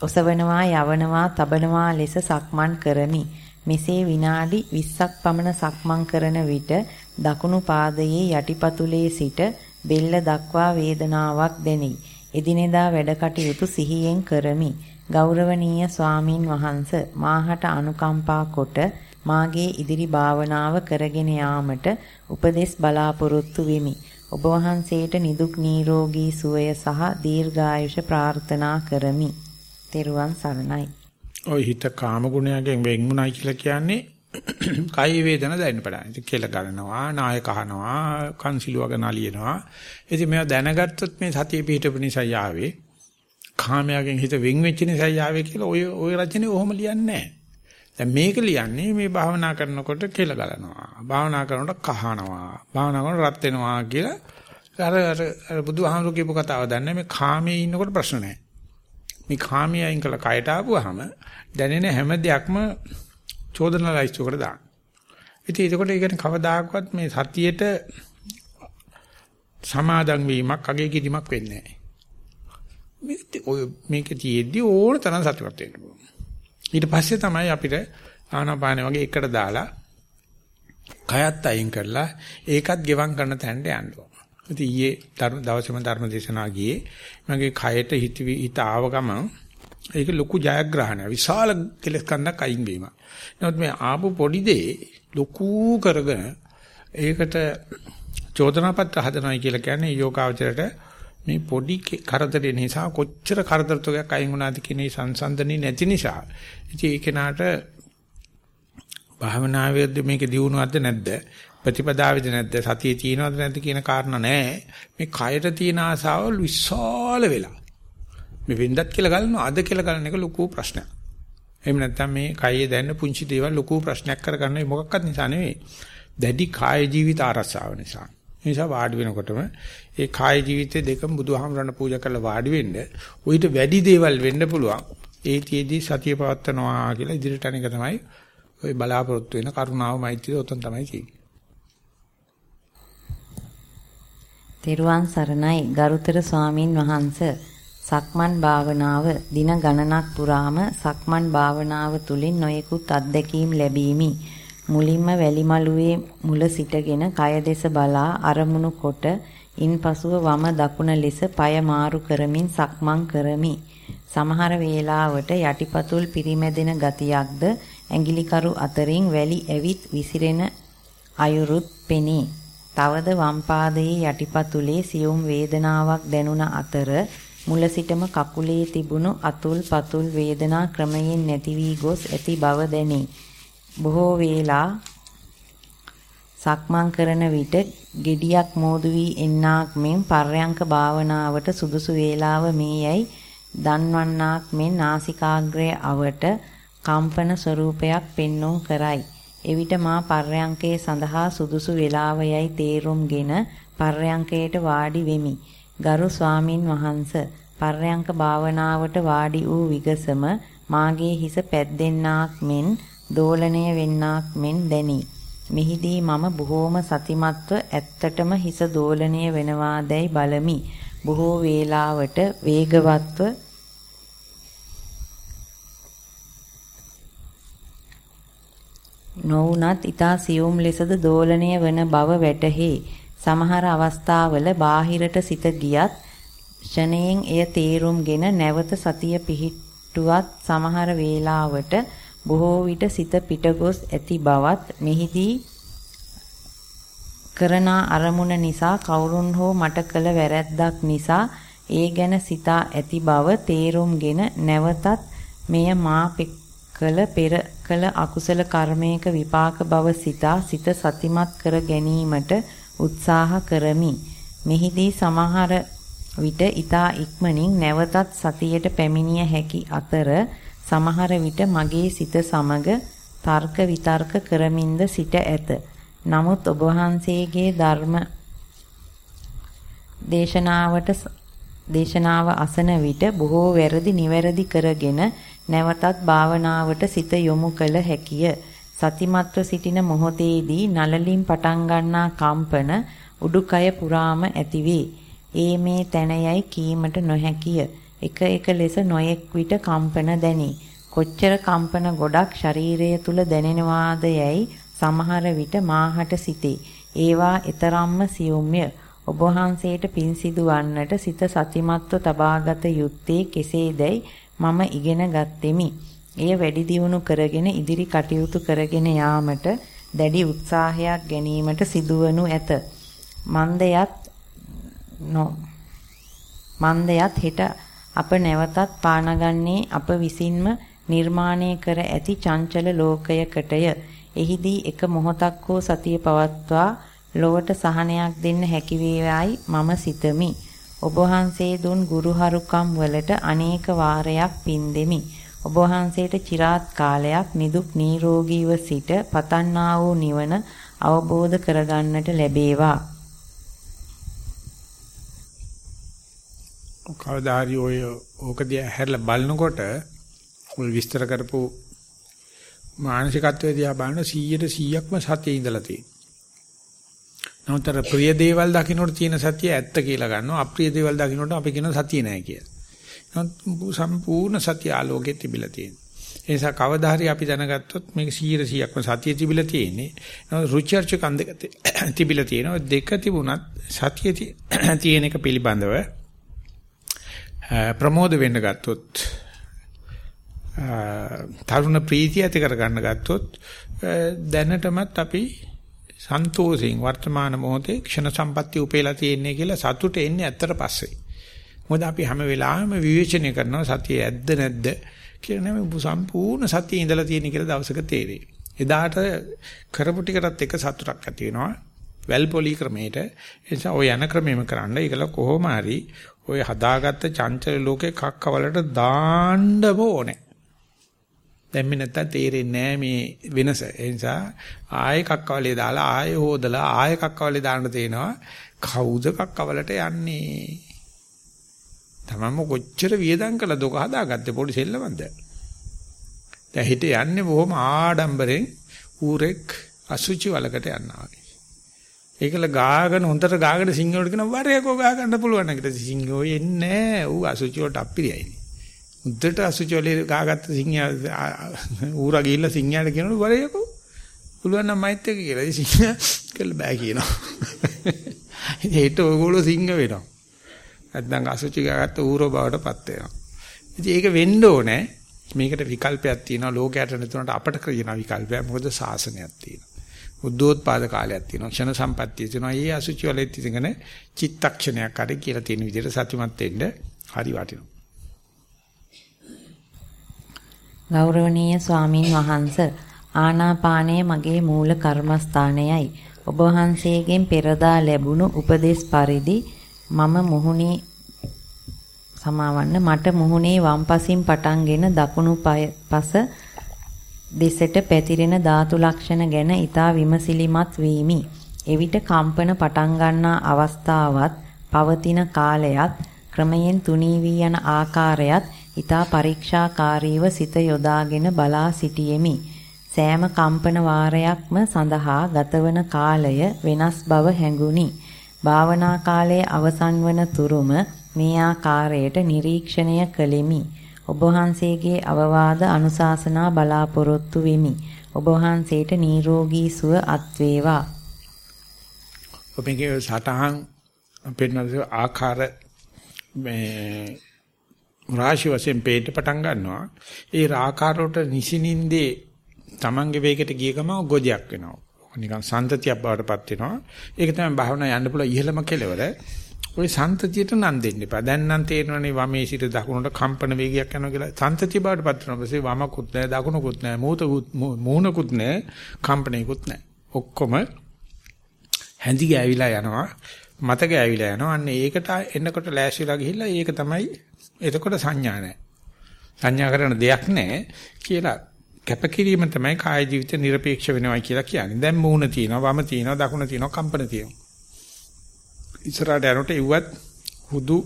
ඔසවනවා, යවනවා, තබනවා ලෙස සක්මන් කරමි. මෙසේ විනාඩි 20ක් පමණ සක්මන් කරන විට දකුණු පාදයේ යටිපතුලේ සිට බෙල්ල දක්වා වේදනාවක් දැනේ. එදිනෙදා වැඩ කටයුතු සිහියෙන් කරමි. ගෞරවනීය ස්වාමින් වහන්ස මාහට අනුකම්පා කොට මාගේ ඉදිරි භාවනාව කරගෙන යාමට උපදෙස් බලාපොරොත්තු වෙමි. ඔබ වහන්සේට නිදුක් නිරෝගී සුවය සහ දීර්ඝායුෂ ප්‍රාර්ථනා කරමි. තෙරුවන් සරණයි. ඔය හිත කාම ගුණයෙන් වෙන්ුණයි කියලා කියන්නේ කාය වේදන දැනෙන්න පටන්. ඉතින් කෙල ගන්නවා, නාය කහනවා, කන්සිලුවක නලියනවා. ඉතින් මේවා දැනගත්තොත් මේ සතිය පිහිටපු නිසා යාවේ කාමයෙන් හිත වෙන් වෙච්ච නිසා යාවේ කියලා ඔය ඔය රචනේ ඔහොම ලියන්නේ නැහැ. දැන් මේක ලියන්නේ මේ භාවනා කරනකොට කෙල ගලනවා. භාවනා කරනකොට කහනවා. භාවනා කරනකොට රත් වෙනවා කියලා අර අර බුදුහාමුදුරු කියපු කතාව දන්නේ මේ කාමයේ ඉන්නකොට ප්‍රශ්න නැහැ. මේ කාමයේ අයින් කළ කයට ආපුවාම දැනෙන හැම දෙයක්ම චෝදනා ලයිස්ට් දාන්න. ඉතින් ඒකට ඒ කියන්නේ කවදාකවත් මේ සතියේට සමාදන් වීමක් අගේ කිරීමක් වෙන්නේ නැහැ. මේක මේක තියෙද්දි ඕන තරම් සතුටක් වෙන්න පුළුවන්. ඊට පස්සේ තමයි අපිට ආනාපාන වගේ එකට දාලා කයත් අයින් කරලා ඒකත් ගෙවම් කරන තැනට යන්න ඕන. ඉතින් ඊයේ දවසේම ධර්ම දේශනා ගියේ මගේ කයට හිත හිත ආව ගමන් ඒක ලොකු ජයග්‍රහණයක්. විශාල කෙලස් කන්දක් අයින් වීම. නමුත් මේ ආපු පොඩි දේ ලොකු කරගෙන ඒකට චෝදනා පත්‍ර හදනයි කියලා කියන්නේ යෝගාවචරයට මේ පොඩි කරදරේ නිසා කොච්චර කරදර තෝගයක් අයින් වුණාද කියන සංසන්දනේ නැති නිසා. ඉතින් ඒ කෙනාට භාවනාවේද මේක දියුණුවක්ද නැද්ද? ප්‍රතිපදාවේද නැද්ද? සතියේ තියෙනවද නැද්ද කියන කාරණා නැහැ මේ කයට තියෙන ආසාව විශාල වෙලා. මේ වෙන්දත් කියලා ගලනවා අද කියලා ගලන එක ලොකු ප්‍රශ්නයක්. එහෙම නැත්නම් මේ කයේ දැනෙන පුංචි දේවල් ලොකු ප්‍රශ්නයක් කරගන්නේ මොකක්වත් නිසා නෙවෙයි. දැඩි කාය ජීවිත ආරසාව නිසා. ඒ නිසා වාඩි වෙනකොටම ඒ කාය ජීවිතේ දෙකම බුදුහාමරණ පූජා කරලා වාඩි වෙන්න උවිත වැඩි දේවල් වෙන්න පුළුවන්. ඒ තියේදී සතිය පවත්නවා කියලා ඉදිරියට අනේක තමයි ওই බලාපොරොත්තු වෙන කරුණාව මෛත්‍රිය උතන් තමයි තියෙන්නේ. තෙරුවන් සරණයි. ගරුතර ස්වාමින් වහන්සේ. සක්මන් භාවනාව දින ගණනක් පුරාම සක්මන් භාවනාව තුලින් නොයෙකුත් අත්දැකීම් ලැබීමි. මුලින්ම වැලිමලුවේ මුල සිටගෙන කය දෙස බලා අරමුණු කොට ඉන්පසුව වම දකුණ ලෙස পায় මාරු කරමින් සක්මන් කරමි. සමහර වේලාවට යටිපතුල් පිරිමැදෙන ගතියක්ද ඇඟිලිකරු අතරින් වැලි ඇවිත් විසිරෙන අයුරුත් පෙනේ. තවද වම් පාදයේ යටිපතුලේ සියුම් වේදනාවක් දැනුණ අතර මුල සිටම කකුලේ තිබුණු අතුල් පතුල් වේදනා ක්‍රමයෙන් නැති වී ගොස් ඇති බව දැනේ. බොහෝ වේලා සක්මන් කරන විට gediyak මෝදු වී එන්නාක් මෙන් පර්යංක භාවනාවට සුදුසු වේලාව මේයයි දන්වන්නාක් මෙන් නාසිකාග්‍රය අවට කම්පන ස්වරූපයක් පෙන්වුම් කරයි. එවිට මා පර්යංකයේ සඳහා සුදුසු වේලාවයයි තේරුම්ගෙන පර්යංකයට වාඩි වෙමි. ගරු ස්වාමින් වහන්ස පර්යංක භාවනාවට වාඩි වූ විගසම මාගේ හිස පැද්දෙන්නාක් මෙන් දෝලණය වෙන්නාක් මෙන් දැනේ. මෙහිදී මම බොහෝම සතිමත්ව ඇත්තටම හිස දෝලණය වෙනවාදැයි බලමි. බොහෝ වේලාවට වේගවත්ව නොවුනත් ඊතා සියුම් ලෙසද දෝලණය වන බව වැටහි. සමහර අවස්ථාවල බාහිරට සිත ගියත් ෂණයෙන් එය තේරුම්ගෙන නැවත සතිය පිහිටුවත් සමහර වේලාවට බොහෝ විට සිත පිටගොස් ඇති බවත් මෙහිදී කරන අරමුණ නිසා කවුරුන් හෝ මට කළ වැරැද්දක් නිසා ඒ ගැන සිතා ඇති බව තේරුම්ගෙන නැවතත් මෙය මා කළ පෙර කළ අකුසල කර්මයක විපාක බව සිතා සිත සතිමත් කර ගැනීමට උත්සාහ කරමි. මෙහිදී සමහර විට ඊතා ඉක්මනින් නැවතත් සතියට පැමිණිය හැකි අතර සමහර විට මගේ සිත සමග තර්ක විතර්ක කරමින්ද සිට ඇත. නමුත් ඔබ වහන්සේගේ ධර්ම දේශනාවට දේශනාව අසන විට බොහෝ වැරදි නිවැරදි කරගෙන නැවතත් භාවනාවට සිත යොමු කළ හැකිය. සතිමත්ව සිටින මොහොතේදී නලලින් පටන් ගන්නා කම්පන උඩුකය පුරාම ඇතිවේ. ඒ මේ තැනයයි කීමට නොහැකිය. එක එක ලෙස නොයෙක් විට කම්පන දැනේ. කොච්චර කම්පන ගොඩක් ශරීරය තුල දැනෙනවාද යයි සමහර විට මාහට සිතේ. ඒවා ඊතරම්ම සියුම්ය. ඔබ වහන්සේට පින් සිදුවන්නට සිත සතිමත්ව තබාගත යුත්තේ කෙසේදයි මම ඉගෙන ගත්ෙමි. එය වැඩි දියුණු කරගෙන ඉදිරි කටයුතු කරගෙන යාමට දැඩි උත්සාහයක් ගැනීමට සිදුවනු ඇත. මන්දයත් නො මන්දයත් හෙට අප නැවතත් පානගන්නේ අප විසින්ම නිර්මාණය කර ඇති චංචල ලෝකයකටය. එහිදී එක මොහොතක් හෝ සතිය පවත්වා ලොවට සහනයක් දෙන්න හැකි වේවයි මම සිතමි. ඔබ වහන්සේ දුන් ගුරුහරුකම් වලට අනේක වාරයක් පින් දෙමි. ඔබ වහන්සේට চিරාත් කාලයක් නිදුක් නිරෝගීව සිට පතන්නා වූ නිවන අවබෝධ කරගන්නට ලැබේවා. කවදාහරි ඔය ඕක දිහා හැරලා බලනකොට ඔය විස්තර කරපු මානසිකත්වයේ දිහා බලන 100ට 100ක්ම සතියේ ඉඳලා තියෙනවා. නමුත්තර ප්‍රිය දේවල් දකින්නට තියෙන සතිය ඇත්ත කියලා ගන්නවා. අප්‍රිය දේවල් දකින්නට අපි කියන සතිය නෑ කියලා. නමුත් සම්පූර්ණ සතිය ආලෝකයේ තිබිලා තියෙනවා. ඒ නිසා කවදා හරි අපි දැනගත්තොත් මේක 100 100ක්ම සතිය තිබිලා තියෙන්නේ. නමුත් රුචර්ච කන්ද තිබිලා තියෙනවා. දෙක තිබුණත් සතිය තියෙන එක පිළිබඳව ප්‍රමෝද වෙන්න ගත්තොත් තරුණ ප්‍රීතිය ඇති කර ගන්න ගත්තොත් දැනටමත් අපි සන්තෝෂයෙන් වර්තමාන මොහොතේ ක්ෂණ සම්පත්‍ය උපේලා තියෙන්නේ කියලා සතුට එන්නේ ඇත්තට පස්සේ. මොකද අපි හැම වෙලාවෙම විවේචනය කරනවා සතිය ඇද්ද නැද්ද කියලා නෙමෙයි සම්පූර්ණ සතිය ඉඳලා තියෙන කියලා දවසක තේරෙයි. එදාට කරපු ටිකටත් එක සතුටක් ඇති වෙනවා. වැල් පොලි ක්‍රමයට ඒ නිසා ඔය යන ක්‍රමෙම කරන්න. ඒකල කොහොම හරි ඔය හදාගත්ත චංචල ලෝකේ කක්කවලට දාන්න ඕනේ. දැම්මේ නැත්තම් තේරෙන්නේ මේ වෙනස. ඒ නිසා ආයෙ කක්කවලේ දාලා ආයෙ හොදලා ආයෙ කක්කවලේ දාන්න තේනවා. කවුද කක්කවලට යන්නේ? තමම කොච්චර වියදම් කළද ඔක හදාගත්තේ පොඩි සෙල්ලමක්ද? දැන් හිත යන්නේ බොහොම ආඩම්බරෙන් ඌරෙක් අසුචි වලකට යනවා වගේ. ඒකල ගාගෙන හොඳට ගාගෙන සිංහලට කියන වරයකෝ ගා ගන්න පුළුවන් නේද සිංහෝ එන්නේ ඌ අසුචි වලට අප්පිරියයිනේ. හොඳට අසුචි වලේ ගාගත්ත සිංහයා ඌරා ගිහිල්ලා සිංහයාට කියනවලු වරයකෝ පුළුවන් නම් මයිත් එක කියලා. සිංහයා කියලා බෑ කියනවා. ඒට ඔයගොල්ලෝ සිංහ වෙනවා. නැත්නම් අසුචි ගාගත්ත ඌරෝ බවට පත් වෙනවා. ඉතින් ඒක වෙන්න ඕනේ. මේකට විකල්පයක් තියෙනවා ලෝකයට නැතුණට අපට කියන විකල්පයක් මොකද සාසනයක් තියෙනවා. බුද්ධෝත්පාද කාලයක් තියෙනවා ක්ෂණ සම්පත්තිය තියෙනවා. ඒ අසුචි වලෙත් ඉඳගෙන චිත්තක්ෂණයක් හරි කියලා තියෙන විදිහට සතිමත් වෙන්න හරි වටිනවා. ගෞරවනීය ස්වාමින් වහන්සේ ආනාපානය මගේ මූල කර්මස්ථානයයි. ඔබ වහන්සේගෙන් පෙරදා ලැබුණු උපදේශ පරිදි මම මුහුණේ සමාවන්න මට මුහුණේ වම්පසින් පටන්ගෙන දකුණු පස දෙසට පැතිරෙන ධාතු ලක්ෂණ ගැන ඊතා විමසිලිමත් වීමි. එවිට කම්පන පටන් ගන්නා අවස්ථාවත් පවතින කාලයත් ක්‍රමයෙන් තුනී වී යන ආකාරයත් ඊතා පරීක්ෂාකාරීව සිත යොදාගෙන බලා සිටියෙමි. සෑම කම්පන වාරයක්ම සඳහා ගතවන කාලය වෙනස් බව හැඟුනි. භාවනා කාලයේ අවසන් වන තුරුම මේ ආකාරයට නිරීක්ෂණය කළෙමි. ඔබ වහන්සේගේ අවවාද අනුශාසනා බලාපොරොත්තු වෙමි. ඔබ වහන්සේට නිරෝගී සුව අත් වේවා. ඔබගේ සටහන් පෙන්වන ආකාර මේ රාශි වශයෙන් පේන්න පටන් ගන්නවා. ඒ ආකාරවලට නිසිනින්දේ Tamange වේගයට ගිය ගමන් ගොජයක් වෙනවා. නිකන් සන්තතියක් බවටපත් වෙනවා. ඒක තමයි භාවනා යන්න පුළුවන් ඉහළම කෙලවර. ওই සන්තතියට නම් දෙන්න එපා. දැන් නම් තේරෙනවනේ වමේ සිට දකුණට කම්පන වේගයක් යනවා කියලා. සන්තතිය බවටපත් වෙනවා. පස්සේ වමකුත් නැහැ, දකුණකුත් නැහැ, මූතකුත් මූණකුත් නැහැ, කම්පණයකුත් නැහැ. ඔක්කොම හැඳි ගෑවිලා යනවා. මත ගෑවිලා යනවා. අන්න ඒකට එන්නකොට ලෑස්තිලා ගිහිල්ලා ඒක තමයි එතකොට සංඥා නැහැ. සංඥා කරන දෙයක් නැහැ කියලා කැපකිරීම තමයි කාය ජීවිත নিরপেক্ষ වෙනවා කියලා කියන්නේ. දැන් මූණ තියෙනවා, වම තියෙනවා, දකුණ තියෙනවා, කම්පන තියෙනවා. ඉස්සරහට යනකොට ඉව්වත් හුදු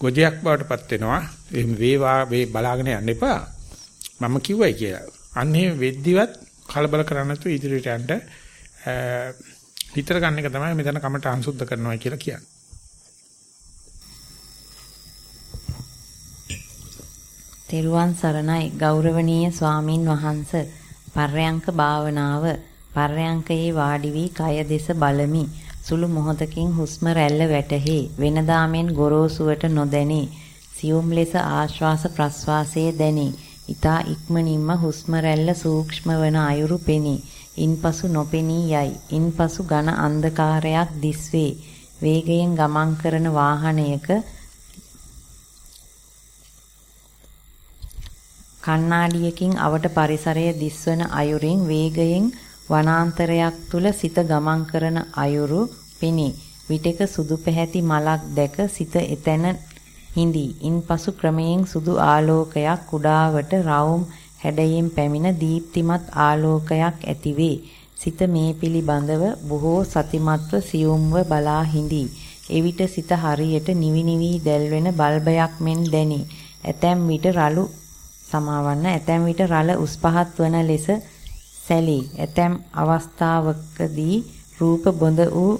ගොජයක් බවටපත් වෙනවා. එහෙම වේවා වේ බලාගෙන යන්න එපා. මම කිව්වයි කියලා. අන්න එහෙම වෙද්දිවත් කලබල කරන්නේ නැතුව ඉදිරියට යන්න හිතර ගන්න එක තමයි මෙතන කමට අංශුද්ධ කරනවා කියලා කියන්නේ. තෙරුවන් සරණයි ගෞරවනීය ස්වාමින් වහන්ස පර්යංක භාවනාව පර්යංකයේ වාඩි වී කය දෙස බලමි. සුළු මොහොතකින් හුස්ම රැල්ල වැටහි. වෙනදාමෙන් ගොරෝසුවට නොදැනී. සියුම් ලෙස ආශ්වාස ප්‍රශ්වාසයේ දැනි. ඊතා ඉක්මනින්ම හුස්ම රැල්ල සූක්ෂම වන අයුරු පෙනී. ඉන්පසු නොපෙනී යයි. ඉන්පසු ඝන අන්ධකාරයක් දිස්වේ. වේගයෙන් ගමන් කරන වාහනයක කණ්ණාඩියකින් අවට පරිසරය දිස්වන අයුරින් වේගයෙන් වනාන්තරයක් තුල සිත ගමන් කරන අයුරු පෙනී විටක සුදු පැහැති මලක් දැක සිත එතැන හිඳි. ඉන්පසු ක්‍රමයෙන් සුදු ආලෝකයක් කුඩාවට රවුම් හැඩයෙන් පැමිණ දීප්තිමත් ආලෝකයක් ඇතිවේ. සිත මේ පිළිබඳව බොහෝ සතිමත්ව සියුම්ව බලා හිඳි. එවිට සිත හරියට නිවි නිවි දැල්වෙන බල්බයක් මෙන් දැනි. ඇතැම් විට රළු සමාවන්න. ඇතැම් විට රළ උස් පහත් වන ලෙස සැලී. ඇතැම් අවස්ථාවකදී රූප බොඳ වූ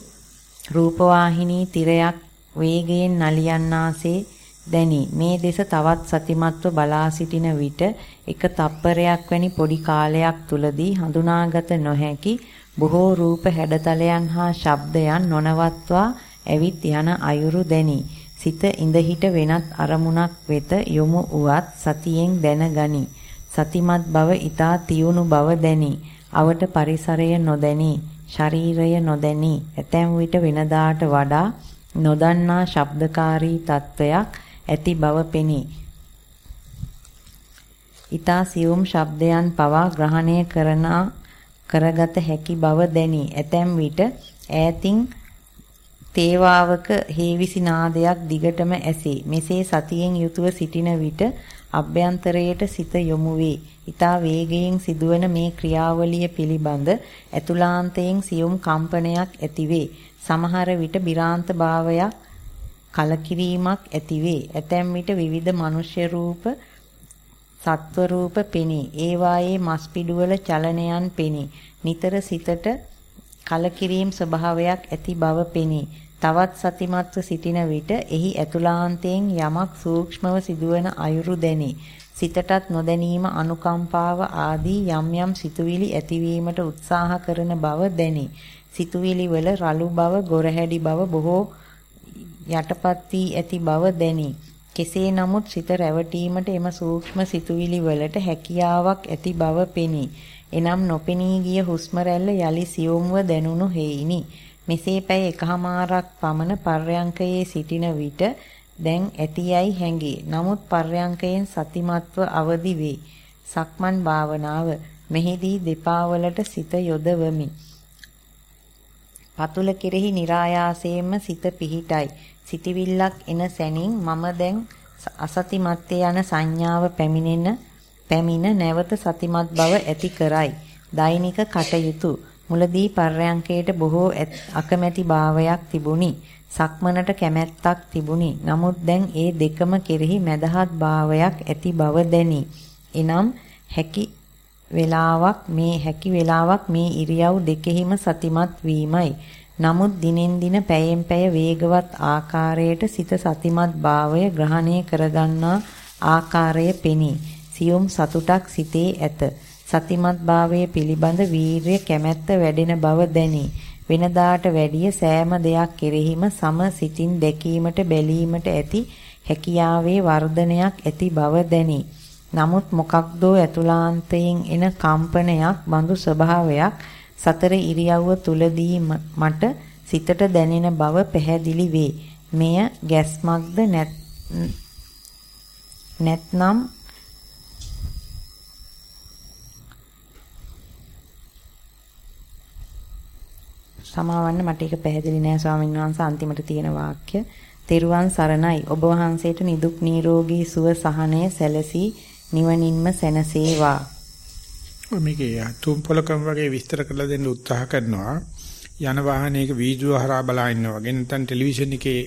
රූපවාහිනී තිරයක් වේගයෙන් නලියන්නාසේ දැනි. මේ දෙස තවත් සතිමත්ව බලා සිටින විට එක තප්පරයක් වැනි පොඩි කාලයක් තුලදී හඳුනාගත නොහැකි බොහෝ රූප හැඩතලයන් හා ශබ්දයන් නොනවත්වා ඇවිත් යන අයුරු දැනි. සිත ඉඳහිට වෙනත් අරමුණක් වෙත යොමු උවත් සතියෙන් දැනගනි. සතිමත් බව ඊතා තියුණු බව දැනි. අවට පරිසරය නොදැනි. ශරීරය නොදැනි. ඇතැම් විට වෙනදාට වඩා නොදන්නා ශබ්දකාරී තත්වයක් ඇති බව පෙනේ. ඊතා සියුම් ශබ්දයන් පවා ග්‍රහණය කරන කරගත හැකි බව දැනි. ඇතැම් විට ඈතින් තේවාවක හේවිසි නාදයක් දිගටම ඇසේ. මෙසේ සතියෙන් යුතුව සිටින විට අභ්‍යන්තරයට සිත යොමු වේ. ඊතා වේගයෙන් සිදුවන මේ ක්‍රියාවලිය පිළිබඳ ඇතුලාන්තයෙන් සියුම් කම්පනයක් ඇතිවේ. සමහර විට බිරාන්ත භාවයක් කලකිරීමක් ඇතිවේ. ඇතැම් විට විවිධ මනුෂ්‍ය රූප සත්ව රූප පෙනී. ඒවායේ මස් පිඩුවල චලනයන් පෙනී. නිතර සිතට කලකිරීම ස්වභාවයක් ඇති බව පෙනී. තවත් සතිමත්ව සිටින විට එහි ඇතුලාන්තයෙන් යමක් සූක්ෂමව සිදුවන අයුරු දැනේ. සිතටත් නොදැනීම අනුකම්පාව ආදී යම් යම් සිතුවිලි ඇතිවීමට උත්සාහ කරන බව දැනේ. සිතුවිලි වල රළු බව, ගොරහැඩි බව බොහෝ යටපත් වී ඇති බව දැනේ. කෙසේ නමුත් සිත රැවටීමට එම සූක්ෂම සිතුවිලි වලට හැකියාවක් ඇති බව පෙනේ. එනම් නොපෙනී ගිය හුස්ම රැල්ල යලි සියුම්ව දැනුණු හේිනි. මෙසේ පැය එකහමාරක් පමණ පර්යංකයේ සිටින විට දැන් ඇතියයි හැඟේ. නමුත් පර්යංකයෙන් සතිමත්ව අවදි වේ. සක්මන් භාවනාව මෙහිදී දෙපා වලට සිත යොදවමි. පතුල කෙරෙහි નિરાයාසයෙන්ම සිත පිහිටයි. සිටිවිල්ලක් එන සැනින් මම දැන් අසතිමත් යන සංඥාව පැමිණෙන පැමිණ නැවත සතිමත් බව ඇති කරයි. දෛනික කටයුතු මුලදී පර්යංකයට බොහෝ අකමැති භාවයක් තිබුණි. සක්මනට කැමැත්තක් තිබුණි. නමුත් දැන් ඒ දෙකම කෙරෙහි මැදහත් භාවයක් ඇති බව දැනි. එනම් හැකි වේලාවක් මේ හැකි වේලාවක් මේ ඉරියව් දෙකෙහිම සතිමත් වීමයි. නමුත් දිනෙන් දින පැයෙන් පැය වේගවත් ආකාරයට සිත සතිමත් භාවය ග්‍රහණය කරගන්නා ආකාරය පෙනී. සියුම් සතුටක් සිතේ ඇත. සතිමත් භාවයේ පිළිබඳ වීරිය කැමැත්ත වැඩෙන බව දැනේ. වෙනදාට වැඩිය සෑම දෙයක් කෙරෙහිම සම සිතින් දැකීමට බැලීමට ඇති හැකියාවේ වර්ධනයක් ඇති බව දැනේ. නමුත් මොකක්දෝ ඇතුලාන්තයෙන් එන කම්පනයක් බඳු ස්වභාවයක් සතර ඉරියව්ව තුලදී මට සිතට දැනෙන බව පැහැදිලි වේ. මෙය ගැස්මක්ද නැත්නම් සමාවන්න මට ඒක පැහැදිලි නෑ ස්වාමීන් වහන්සේ අන්තිමට තියෙන වාක්‍ය. තෙරුවන් සරණයි. ඔබ වහන්සේට නිදුක් නිරෝගී සුව සහනය සැලසී නිවනින්ම සැනසේවා. මේකේ තුම් පොලකම් වගේ විස්තර කරලා දෙන්න උත්සාහ කරනවා. යන වාහනයක වීදුරුව හරහා බලා ඉන්නවා වගේ නැත්නම් ටෙලිවිෂන් එකේ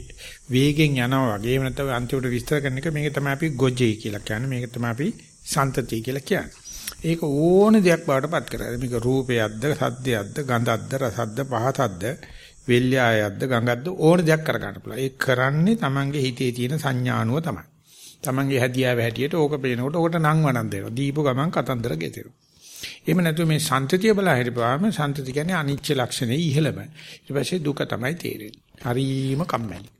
වේගෙන් යනවා වගේ. එහෙම නැත්නම් අන්තිමට විස්තර කරන එක මේක තමයි අපි ගොජේ කියලා කියන්නේ. මේක තමයි අපි සන්තතිය කියලා කියන්නේ. ඒක ඕන දෙයක් බවට පත් කරගන්න. මේක රූපයක්ද, සද්දයක්ද, ගඳක්ද, රසක්ද, පහතක්ද, වෙල්යායක්ද, ගඟක්ද ඕන දෙයක් කරගන්න පුළුවන්. ඒක කරන්නේ Tamange හිතේ තියෙන සංඥානුව තමයි. Tamange හැදියාව හැටියට ඕක පේනකොට ඕකට නම් වණන් දෙනවා. දීපු ගමන් කතන්දර ගෙතෙනවා. එහෙම නැතුව මේ සන්තතිය බලා හිටපුවාම සන්තති කියන්නේ අනිච්ච ලක්ෂණේ ඉහළම. ඊට පස්සේ දුක තමයි තේරෙන්නේ. හරීම කම්මැලි.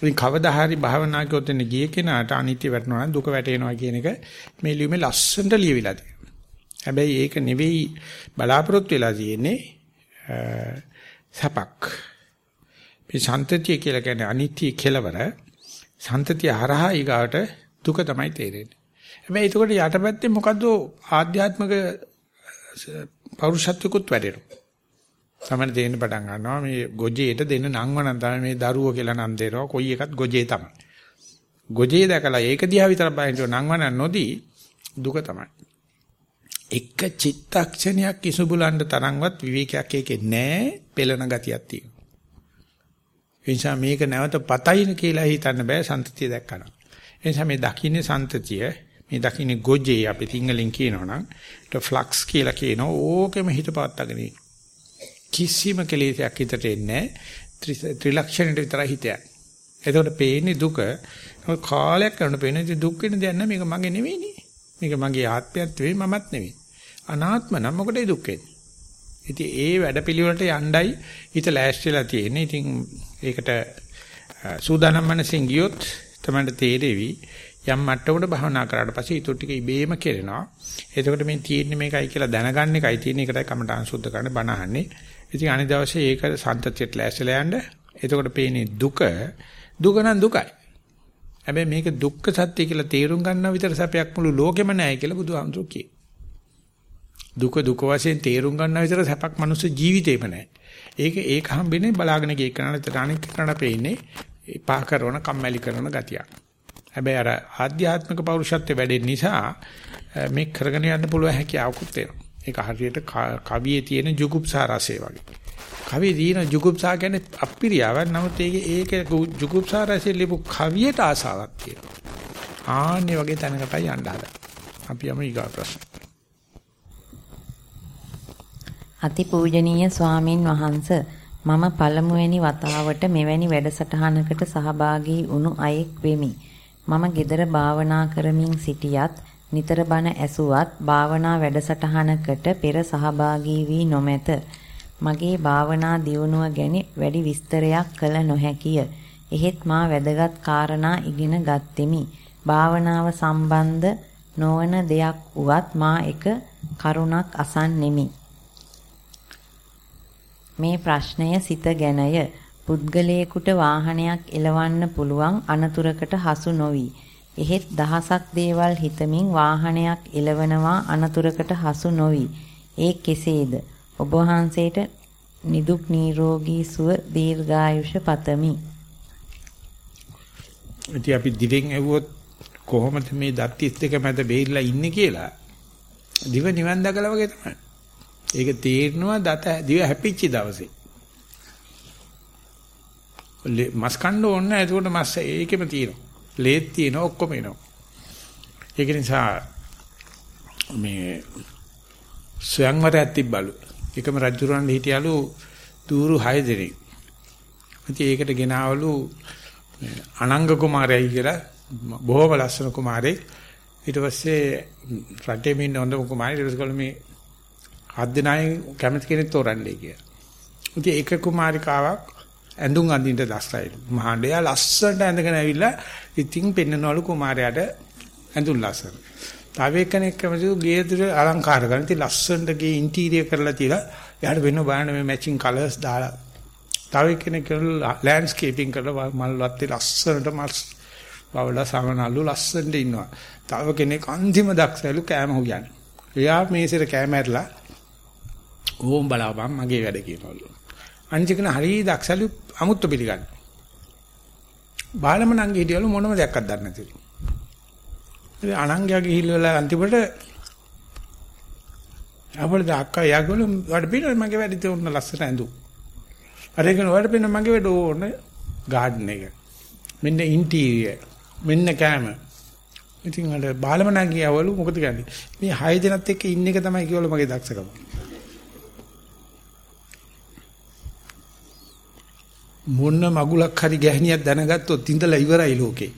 ඉතින් කවදා හරි භාවනා කරොත් එන්නේ ගියේ කෙනාට අනිත්‍ය වැටෙනවා නම් දුක වැටෙනවා කියන එක මේ ලියුමේ ලස්සනට ලියවිලා තියෙනවා. හැබැයි ඒක නෙවෙයි බලාපොරොත්තු වෙලා තියෙන්නේ සපක්. මේ සන්තතිය කියලා කියන්නේ අනිත්‍ය කෙලවර. සන්තතිය හරහා ඊගාට දුක තමයි තේරෙන්නේ. හැබැයි ඒකට යටපැත්තේ මොකද්ද ආධ්‍යාත්මික පෞරුෂත්විකුත් වැඩෙනවා. තමයි දෙන්න පටන් ගන්නවා මේ ගොජේට දෙන්න නංවනම් තමයි මේ දරුවෝ කියලා නම් දෙනවා කොයි එකත් ගොජේ තමයි. ගොජේ දැකලා ඒක දිහා විතර බලන්න නංවන නොදී දුක තමයි. එක චිත්තක්ෂණයක් ඉසුබුලන්න තරම්වත් විවේකයක් ඒකේ නැහැ පෙළන ගතියක් තියෙනවා. ඒ නිසා මේක නැවත පතයින කියලා හිතන්න බෑ සන්තතිය දැක්කම. ඒ නිසා මේ දකින්නේ සන්තතිය මේ දකින්නේ ගොජේ අපි සිංහලෙන් කියනවනම් ඊට ෆ්ලක්ස් කියලා කියනවා ඕකෙම හිත පවත්තගෙන ඉන්න. කිසිම කෙලෙසයක් හිතට එන්නේ නැහැ. ත්‍රිලක්ෂණයට විතරයි හිතයක්. එතකොට පේන්නේ දුක. කාලයක් කරනකොට පේන්නේ දුක් වෙන දෙයක් නෑ මේක මගේ නෙවෙයිනේ. මේක මගේ ආත්මයත් නෙවෙයි මමත් නෙවෙයි. අනාත්ම නම් මොකටද දුක් වෙන්නේ? ඉතින් ඒ වැඩපිළිවෙලට යණ්ඩයි හිත ලෑස්තිලා තියෙන්නේ. ඉතින් ඒකට සූදානම් මනසින් ගියොත් තමයි තේරෙවි යම් මට්ටමකට භවනා කරාට පස්සේ ඊට ටික ඉබේම කෙරෙනවා. එතකොට මේ තියෙන්නේ මේකයි කියලා දැනගන්න එකයි තියෙන්නේ ඒකටයි කමඨාන් සුද්ධ කරන්න බණ අහන්නේ. ඉතින් අනිත් දවසේ ඒක සන්තතියට ලෑස්තිලා යන්න එතකොට පේන්නේ දුක. දුක නම් දුකයි. හැබැයි මේක දුක්ඛ සත්‍ය කියලා තේරුම් ගන්නව විතර සැපයක් මුළු ලෝකෙම නැහැ කියලා බුදුහාමුදුරුවෝ කියයි. දුක දුක වශයෙන් තේරුම් ගන්නව විතර සැපක් මනුස්ස ජීවිතේම නැහැ. ඒක ඒක හම්බෙන්නේ බලාගෙන ගිය කෙනාට අනික් කෙනාට පේන්නේ පා කරන කම්මැලි කරන ගතියක්. හැබැයි අර ආධ්‍යාත්මික පෞරුෂත්වය වැඩෙන නිසා මේ කරගෙන යන්න පුළුවන් හැකියාවකුත් තියෙනවා. ඒක හරියට කවියේ තියෙන ජුගුප්සා රසය වගේ. කවියේ තියෙන ජුගුප්සා කියන්නේ අප්‍රියාවක්. නමුත් ඒකේ ඒක ජුගුප්සා රසය ලියපු කවියට ආසාවක් තියෙනවා. ආන්නේ වගේ තැනකටයි යන්න හදා. අපි යමු ඊගා ප්‍රශ්න. අතිපූජනීය ස්වාමින් වහන්ස මම පළමුවෙනි වතාවට මෙවැනි වැඩසටහනකට සහභාගී වුණු අයෙක් වෙමි. මම gedara භාවනා කරමින් සිටියත් නිතර බණ ඇසුවත් භාවනා වැඩසටහනකට පෙර සහභාගී වී නොමැත. මගේ භාවනා දියුණුව ගැන වැඩි විස්තරයක් කළ නොහැකිය. එහෙත් මා වැදගත් කාරණා ඉගෙන ගත්ෙමි. භාවනාව සම්බන්ධ නොවන දෙයක් වුවත් මා එක කරුණක් අසන්නෙමි. මේ ප්‍රශ්නය සිත ගැනය. පුද්ගලයෙකුට වාහනයක් එලවන්න පුළුවන් අනතුරකට හසු නොවි. එහෙත් දහසක් දේවල් හිතමින් වාහනයක් එලවනවා අනතුරකට හසු නොවි. ඒ කෙසේද? ඔබ වහන්සේට නිදුක් නිරෝගී සුව දීර්ඝායුෂ පතමි. ඉතින් අපි දිවෙන් ඇහුවොත් කොහොමද මේ දත් දෙක මැද බේරිලා ඉන්නේ කියලා දිව නිවන් දකලා වගේ තමයි. ඒක තේරෙනවා දත දිව හැපිච්ච දවසේ. මස් කන්න ඕනේ නැහැ. ඒකට මස් ඒකෙම තියෙනවා. ලේත් තියෙනවා ඔක්කොම එනවා. ඒක නිසා මේ ස්වයංවරයක් තිබ්බලු. එකම රජුරන් හිටියලු දూరు 6 දෙනෙක්. ඉතින් ඒකට ගෙනාවලු අනංග කුමාරයයි කියලා බොහොම ලස්සන කුමාරයෙක්. ඊට පස්සේ රටේ මේ හොඳ කුමාරයෙක් ඊට පස්සේ මේ හත් දෙනායි කැමති කෙනෙක් තෝරන්නේ කියලා. ඉතින් එක කුමාරිකාවක් ඇඳුම් අඳින්න දැස්සයිලු. මහාණ්ඩයා ලස්සනට ඇඳගෙන ඇවිල්ලා ඉතින් පෙන්නනවලු කුමාරයාට ඇඳුම් ලස්සන. තව එක්කෙනෙක් කැමතිව ගේ තුර අලංකාර කරන ඉතින් ලස්සනට ගේ ඉන්ටීරියර් කරලා තියලා එයාට වෙන බලන්න මේ මැචින් කලර්ස් දාලා. තව එක්කෙනෙක් කරලා ලෑන්ඩ්ස්කේපින් කරලා මල් වත්තේ ලස්සනට මල් වවලා සමනල්ලු ලස්සනට ඉන්නවා. තව කෙනෙක් අන්තිම දක්ෂයලු කෑම හොයන්නේ. එයා මේසෙට කෑම ඇරලා ඕම් බලාපන් මගේ වැඩ කියනවලු. අනිත් කෙනා හරිය දක්ෂලු අමුත්තු පිළිගන්න. බාලම නංගි හිටියලු මොනම දෙයක්වත් දන්නේ නැතිලු. ඉතින් අනංගයා ගිහිල්ලා අන්තිමට අපල අක්කා යාගොල්ලෝ වඩ පින මගේ වැඩ තෝරන ලස්සන ඇඳු. අර එකන වඩ පින මගේ වැඩ ඕන ගාඩන් එක. මෙන්න ඉන්ටීරියර්. මෙන්න කෑම. ඉතින් අර බාලම නංගියවලු මොකද කියන්නේ? මේ හය දෙනත් එක්ක ඉන්න එක තමයි කියවල මගේ දක්ෂකම. මොන මගුලක් හරි ගැහණියක් දැනගත්තොත් ඉඳලා ඉවරයි ලෝකේ.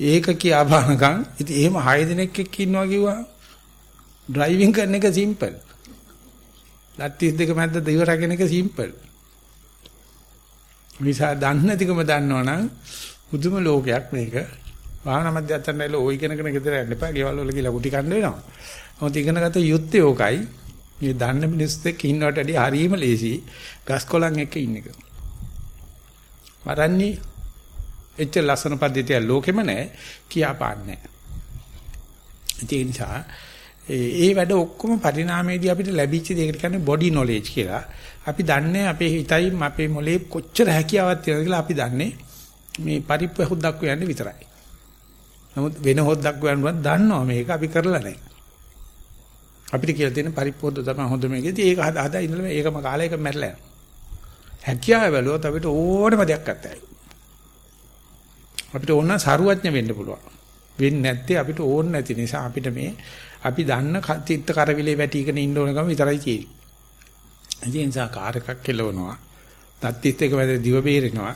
ඒක කියා බානකම් ඉතින් එහෙම 6 දිනක් එක්ක ඉන්නවා කිව්වා ඩ්‍රයිවිං කරන එක සිම්පල්. ලත්තිස් දෙක මැද්ද ඉවර රැගෙන එක සිම්පල්. නිසා දන්නේ නැතිකම දන්නවනම් මුදුම ලෝකයක් මේක. වාහන මැදයන්ට ඔය ඉගෙන කෙනෙක් ගෙදර යන්න එපා. ගෙවල් වල ගිහලා කුටි කන්න වෙනවා. මොකද ඉගෙනගත්ත යුත්තේ ඕකයි. මේ දන්න මිනිස්සු එක්ක ඉන්නවට වැඩිය හරීම ලේසි. ගස් කොළන් එක්ක ඉන්න එක. මරන්නේ එච්ච ලස්සන පද්ධතිය ලෝකෙම නැහැ කියා පාන්නේ නැහැ. ඒ නිසා ඒ වැඩ ඔක්කොම පරිණාමයේදී අපිට ලැබිච්ච දෙයකට කියන්නේ බොඩි නොලෙජ් කියලා. අපි දන්නේ අපේ හිතයි අපේ මොලේ කොච්චර හැකියාවක් තියෙනවද කියලා අපි දන්නේ මේ පරිප්පු හොද්දක් යන්නේ විතරයි. නමුත් වෙන හොද්දක් යන්නවත් දන්නවා මේක අපි කරලා නැහැ. අපිට කියලා තියෙන පරිප්පු හොද්ද තමයි හොඳ මේක. ඉතින් ඒක හදා හදා ඉඳලා ඒකම කාලයක මැරලා යනවා. හැකියාව බැලුවොත් අපිට ඕනම දෙයක් අත්‍යයි. අපිට ඕන සරුවඥ වෙන්න පුළුවන්. වෙන්නේ නැත්තේ අපිට ඕන නැති නිසා අපිට මේ අපි දන්න චිත්ත කරවිලේ වැටිගෙන ඉන්න ඕනකම විතරයි තියෙන්නේ. ඒ නිසා කාර් එකක් කෙලවනවා. තත්තිත් එක වැඩ දිව බේරෙනවා.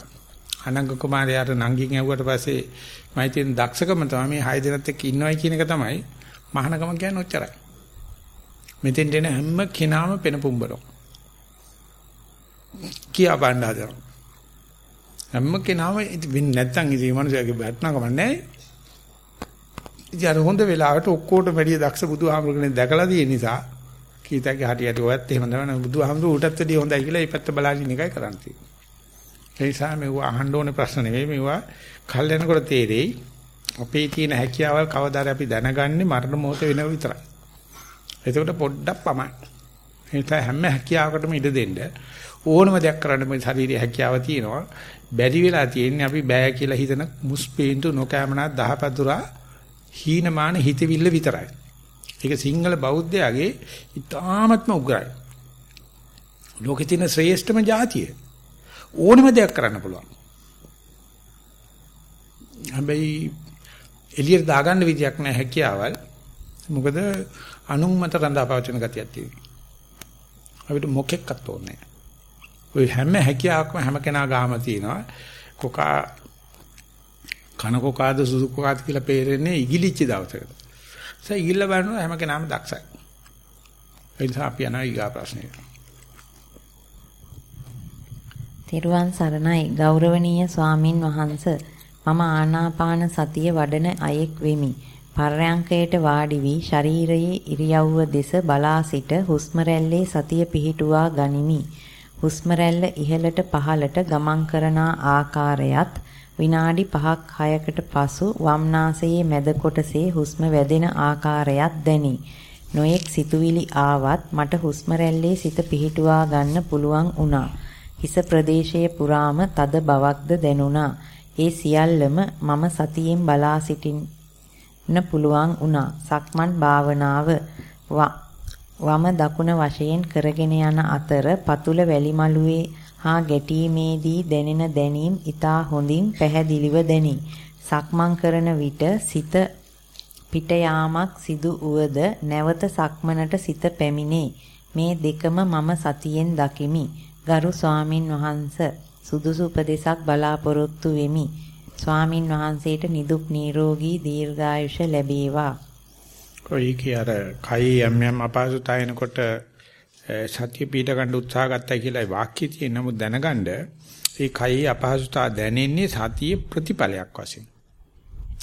අනංග කුමාරයාට නංගින් ඇහුවට පස්සේ මයි තියෙන දක්ෂකම තමයි මේ හය දෙනත් එක්ක ඉන්නවයි කියන එක තමයි මහානකම කියන්නේ ඔච්චරයි. මෙතෙන් දෙන හැම කෙනාම පෙන පුම්බනවා. කියා බණ්ඩ හදනවා. හැම කෙනාම වෙන්නේ නැත්තම් ඉතින් මේ මනුස්සයාගේ බැට්නකම නැහැ. ඉතින් අර හොඳ වෙලාවට ඔක්කොටම වැඩිය දක්ෂ බුදුහාමුදුරනේ දැකලා තියෙන නිසා කීතගේ හරියට ඔයත් එහෙම තමයි බුදුහාමුදුර උටත් වැඩිය හොඳයි කියලා මේ පැත්ත බලාගෙන එකයි කරන්නේ. ඒ නිසා මේව අහන්න ඕනේ ප්‍රශ්න නෙවෙයි මේවා කල් යනකොට තේරෙයි. අපේ තියෙන හැකියාවල් කවදාද අපි දැනගන්නේ මරණ මොහොත වෙනව විතරයි. එතකොට පොඩ්ඩක් පමයි. ඒ නිසා හැම හැකියාවකටම ඉඩ දෙන්න ඕනම දෙයක් කරන්න මේ ශාරීරික හැකියාව තියෙනවා. බැරි වෙලා තියෙන්නේ අපි බෑ කියලා හිතන මුස්පේන්තු නොකෑමනා දහපතුරා හීනමාන හිතවිල්ල විතරයි. ඒක සිංහල බෞද්ධයාගේ ඉතාමත්ම උග්‍රයි. ලෝකේ තියෙන ශ්‍රේෂ්ඨම જાතිය. ඕනම දෙයක් කරන්න පුළුවන්. හැබැයි එළියට දාගන්න විදියක් නැහැ හැකියාවල්. මොකද අනුන් මත රඳා පවතින ගතියක් තියෙනවා. අපිට මොකෙක්වත් ඕනේ ඔය හැම හැකියාවක්ම හැම කෙනා ගාම තියෙනවා. කොකා කන කොකාද සුදු කොකාද කියලා පේරෙන්නේ ඉගිලිච්ච දවසකට. ඒ ඉගිල්ල බලනවා හැම කෙනාම දක්ෂයි. ඒ නිසා අපි යනවා ඊගා ප්‍රශ්නෙට. තෙරුවන් සරණයි ගෞරවනීය ස්වාමින් වහන්ස මම ආනාපාන සතිය වඩන අයෙක් වෙමි. පර්යංකයට වාඩි වී ශරීරයේ ඉරියව්ව දෙස බලා සිට හුස්ම සතිය පිහිටුවා ගනිමි. හුස්ම ඉහළට පහළට ගමන් කරන ආකාරයත් විනාඩි 5ක් 6කට පසු වම්නාසයේ මැද කොටසේ හුස්ම වැදෙන ආකාරයත් දැනි. නොයෙක් සිතුවිලි ආවත් මට හුස්ම සිත පිහිටුවා ගන්න පුළුවන් වුණා. හිස ප්‍රදේශයේ පුරාම තද බවක්ද දැනුණා. ඒ සියල්ලම මම සතියෙන් බලා සිටින්න පුළුවන් වුණා. සක්මන් භාවනාව වම දකුණ වශයෙන් කරගෙන යන අතර පතුල වැලිමලුවේ හා ගැටීමේදී දැනෙන දැනීම් ඊතා හොඳින් පැහැදිලිව දැනි. සක්මන් කරන විට සිත පිට යාමක් සිදු වුවද නැවත සක්මනට සිත පැමිණේ. මේ දෙකම මම සතියෙන් දකිමි. ගරු ස්වාමින් වහන්ස සුදුසු උපදේශක් බලාපොරොත්තු වෙමි. ස්වාමින් වහන්සේට නිදුක් නිරෝගී දීර්ඝායුෂ ලැබේවා. කොයි අර කයි යම් යම් අපහසුතාවයනකොට සතිය පීඩ ගන්න උත්සාහ ගත්තයි කියලා වාක්‍යය තියෙන නමුත් දැනගන්න ඒ කයි අපහසුතාව දැනෙන්නේ සතිය ප්‍රතිඵලයක් වශයෙන්.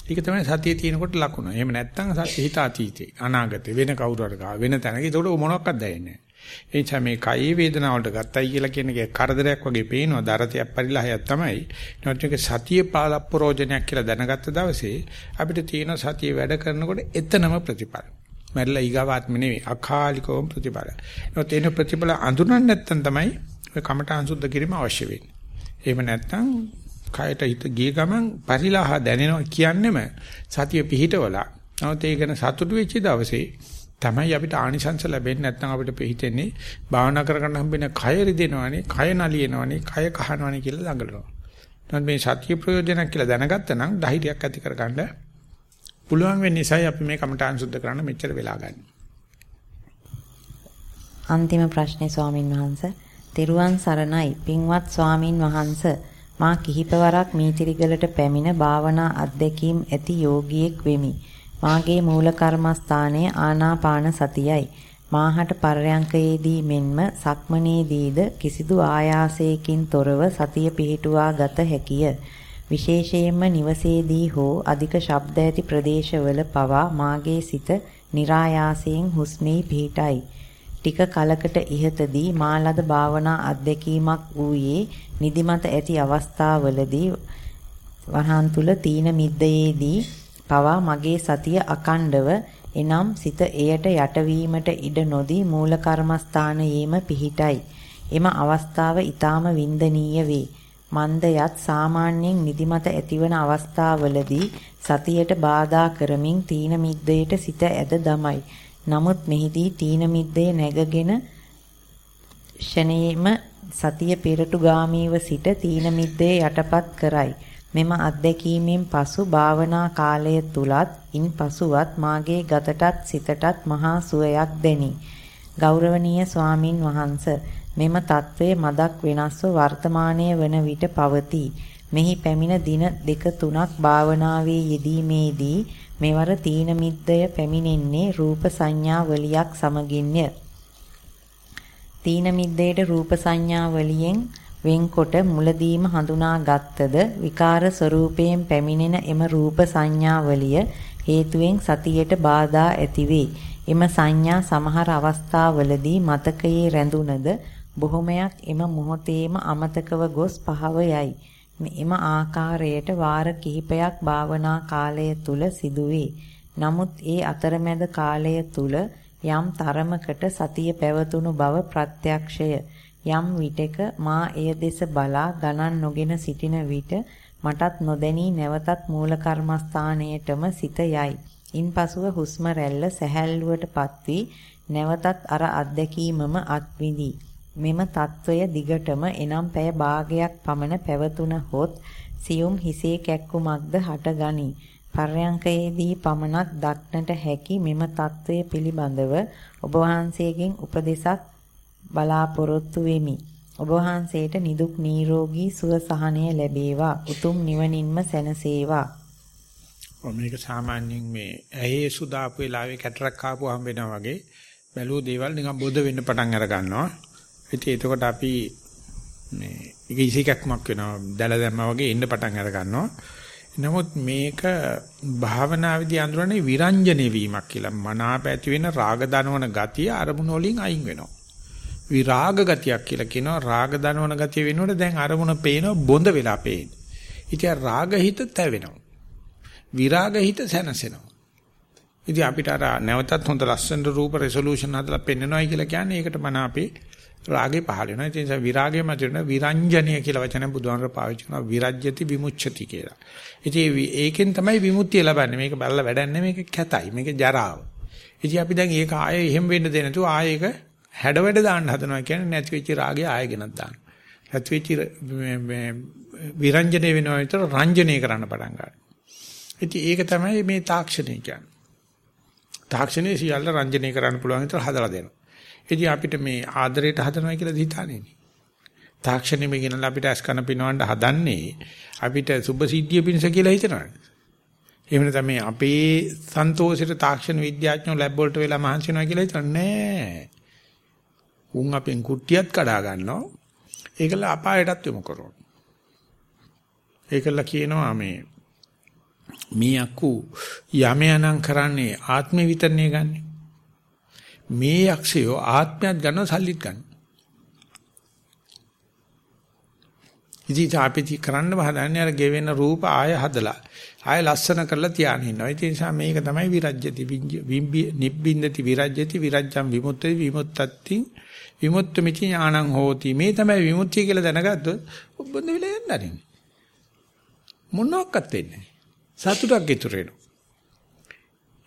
ඒක තමයි සතියේ තියෙනකොට ලකුණ. එහෙම නැත්නම් සතිය හිත අතීතේ අනාගතේ වෙන කවුරු හරි ගා වෙන තැනක ඒකට මොනවක්වත් දැනෙන්නේ නැහැ. ඒ නිසා මේ කයේ වේදනාවලට ගත්තයි කියලා කියන එක කරදරයක් වගේ පේනවා. දරතයක් පරිලහයක් තමයි. නැත්නම් සතිය පාලප්‍රෝජනයක් කියලා දැනගත්ත දවසේ අපිට තියෙන සතිය වැඩ කරනකොට එතනම ප්‍රතිඵල. මැරිලා ඊගාවාත්ම නෙවෙයි අකාලිකවම ප්‍රතිඵල. ඒත් එන ප්‍රතිඵල අඳුනන්නේ නැත්නම් තමයි ඔය කමඨාන් සුද්ධ කිරීම අවශ්‍ය වෙන්නේ. එහෙම නැත්නම් කයට හිත ගිය ගමන් පරිලහ දැනෙනවා කියන්නෙම සතිය පිහිටවලා. නමුත් ඒක ගැන සතුටු වෙච්ච දවසේ තමයි අපිට ආනිසංස ලැබෙන්නේ නැත්නම් අපිට හිතෙන්නේ භාවනා කරගන්න හම්බෙන කය රිදෙනවනේ, කය නලියනවනේ, කය කහනවනේ කියලා දඟලනවා. නමුත් මේ සත්‍ය ප්‍රයෝජනක් කියලා දැනගත්තා නම් ධෛර්යයක් ඇති කරගන්න පුළුවන් වෙන නිසායි අපි මේ කමඨාන් සුද්ධ කරන්න මෙච්චර වෙලා ගන්න. අන්තිම ප්‍රශ්නේ ස්වාමින් වහන්සේ තෙරුවන් සරණයි පින්වත් ස්වාමින් වහන්සේ මා කිහිපවරක් මීතිරිගලට පැමිණ භාවනා අධ්‍යක්ීම් ඇති යෝගියෙක් වෙමි. මාගේ මූල කර්මස්ථානයේ ආනාපාන සතියයි. මාහට පරයන්කයේදී මෙන්ම සක්මනේදීද කිසිදු ආයාසයකින් තොරව සතිය පිහිටුවා ගත හැකිය. විශේෂයෙන්ම නිවසේදී හෝ අධික ශබ්ද ඇති ප්‍රදේශවල පවා මාගේ සිත નિરાයාසයෙන් හුස්මේ පිහිටයි. ටික කලකට ඉහතදී මාලද භාවනා අත්දැකීමක් වූයේ නිදිමත ඇති අවස්ථාවලදී වරහන් තුල තීන මිද්දයේදී පවා මගේ සතිය අකණ්ඩව එනම් සිත එයට යටවීමට ඉඩ නොදී මූල කර්මස්ථානයේම පිහිටයි. එම අවස්ථාව ඊටාම වින්දනීය වේ. මන්දයත් සාමාන්‍යයෙන් නිදිමත ඇතිවන අවස්ථාවලදී සතියට බාධා කරමින් තීන මිද්දයට සිත ඇද දමයි. නමුත් මෙහිදී තීන මිද්දේ නැගගෙන ෂණේම සතිය පෙරටුගාමීව සිට තීන මිද්දේ යටපත් කරයි. මෙම අත්දැකීමෙන් පසු භාවනා කාලය තුලත් ඉන් පසුවත් මාගේ ගතටත් සිතටත් මහා සුවයක් දැනි. ගෞරවනීය ස්වාමින් වහන්ස මෙම తත්වය මදක් වෙනස්ව වර්තමානයේ වන විට පවතී. මෙහි පැමිණ දින දෙක තුනක් භාවනාවේ යෙදීමේදී මෙවර තීන මිද්දය පැමිණෙන්නේ රූප සංඥා වලියක් සමගින්ය. තීන මිද්දේට රූප සංඥා වලියෙන් වෙන්කොට මුලදීම හඳුනාගත්තද විකාර ස්වરૂපයෙන් පැමිණෙන එම රූප සංඥාවලිය හේතුවෙන් සතියට බාධා ඇතිවේ. එම සංඥා සමහර අවස්ථාවලදී මතකයේ රැඳුනද බොහොමයක් එම මොහොතේම අමතකව ගොස් පහව යයි. එම ආකාරයට වාර කිහිපයක් භාවනා කාලය තුල සිදුවේ. නමුත් ඒ අතරමැද කාලය තුල යම් තරමකට සතිය පැවතුණු බව ප්‍රත්‍යක්ෂය. යම් විටක මා එය දෙස බලා ගණන් නොගෙන සිටින විට මටත් නොදැනී නැවතත් මූල කර්මස්ථානයටම සිත යයි. ඉන්පසුව හුස්ම රැල්ල සැහැල්ලුවටපත් වී නැවතත් අර අත්දැකීමම අත්විඳී. මෙම తত্ত্বය දිගටම එනම් පැය භාගයක් පමණ පැවතුන හොත් සියුම් හිසේ කැක්කුමක්ද හටගනී. පර්යංකයේදී පමණක් දක්නට හැකි මෙම తত্ত্বය පිළිබඳව ඔබ වහන්සේගෙන් උපදේශක් බලාපොරොත්තු වෙමි. ඔබ වහන්සේට නිදුක් නිරෝගී සුව සහනය ලැබේවා. උතුම් නිවනින්ම සැනසේවා. මේක සාමාන්‍යයෙන් මේ ඇහි සුදාපු වෙලාවේ කැටරක් ආපු හම් වෙනවා වගේ බැලුව දේවල් නිකන් බොද වෙන්න පටන් අර ගන්නවා. ඉතින් එතකොට අපි මේ ඒක ඉසිකක්මක් වෙනවා. දැල දැම්මා වගේ එන්න පටන් අර ගන්නවා. නමුත් මේක භාවනාවේදී අඳුරන්නේ විරංජනේ වීමක් කියලා. මනාප ඇති වෙන රාග දනවන ගතිය අරමුණ වලින් අයින් වෙනවා. විරාග ගතියක් කියලා කියනවා. රාග දනවන ගතිය වෙනකොට දැන් අරමුණ පේනවා බොඳ වෙලා පේන්නේ. ඉතින් රාග හිත තැවෙනවා. විරාග හිත සැනසෙනවා. ඉතින් අපිට අර නැවතත් හොඳ ලස්සන රූප රෙසොලූෂන් හදලා පෙන්නනවායි කියලා කියන්නේ ඒකට මන අපේ රාගේ පහල වෙනවා. ඒ නිසා විරාගය මතුවෙන විරංජනීය කියලා වචන බුදුහාමර පාවිච්චි කරනවා විරජ්‍යති විමුච්ඡති කියලා. ඉතින් ඒකෙන් තමයි විමුක්තිය ලබන්නේ. මේක බලලා වැඩන්නේ මේක කැතයි. මේක ජරාව. ඉතින් අපි දැන් ඒක ආයේ එහෙම වෙන්න දෙන්නේ නැතුව ආයේ ඒක හැඩවැඩ දාන්න හදනවා කියන්නේ නැති වෙච්ච රාගය ආයෙ ගෙනත් දාන්න. නැති වෙච්ච විරංජනේ වෙනවා විතර රංජනීය කරන්න පටන් ගන්නවා. ඉතින් ඒක තමයි මේ තාක්ෂණය කියන්නේ. තාක්ෂණයේ සියල්ල රංජනීය කරන්න පුළුවන් විතර හදලා දෙනවා. ඉතින් අපිට මේ ආදරයට හදනවා කියලා හිතානේ. තාක්ෂණය මේ ගෙනලා අපිට ඇස් කන පිනවන්න හදන්නේ අපිට සුබ සිද්ධිය පිණිස කියලා හිතනවා. එහෙම නැත්නම් මේ අපේ සන්තෝෂයට තාක්ෂණ විද්‍යාඥයෝ ලැබ් වලට වෙලා මහන්සි වෙනවා කියලා හිතන්නේ නැහැ. උන් අපෙන් කුට්ටියත් කඩා ගන්නවා. ඒකල අපායටත් යොමු කරනවා. ඒකල කියනවා මේ මේ අකු යමයන්ම් කරන්නේ ආත්ම විතරණය ගන්න. මේ යක්ෂයෝ ආත්මයක් ගන්න සල්ලිත් ගන්න. ඉතින් අපි කරන්න හදන්නේ අර ගෙවෙන රූප ආය හදලා ආය ලස්සන කරලා තියාගෙන ඉන්නවා. ඒ නිසා මේක තමයි විරජ්‍යති නිබ්බින්දති විරජ්‍යති විරජ්ජම් විමුක්තති විමුක්තත්ති විමුක්ත මිචි ඥානං හෝති. මේ තමයි විමුක්තිය කියලා දැනගත්තොත් ඔබඳ වෙලා යන්න ආරින්. මොනවාක්වත් වෙන්නේ නැහැ. සතුටක් ඉතුරු වෙනවා.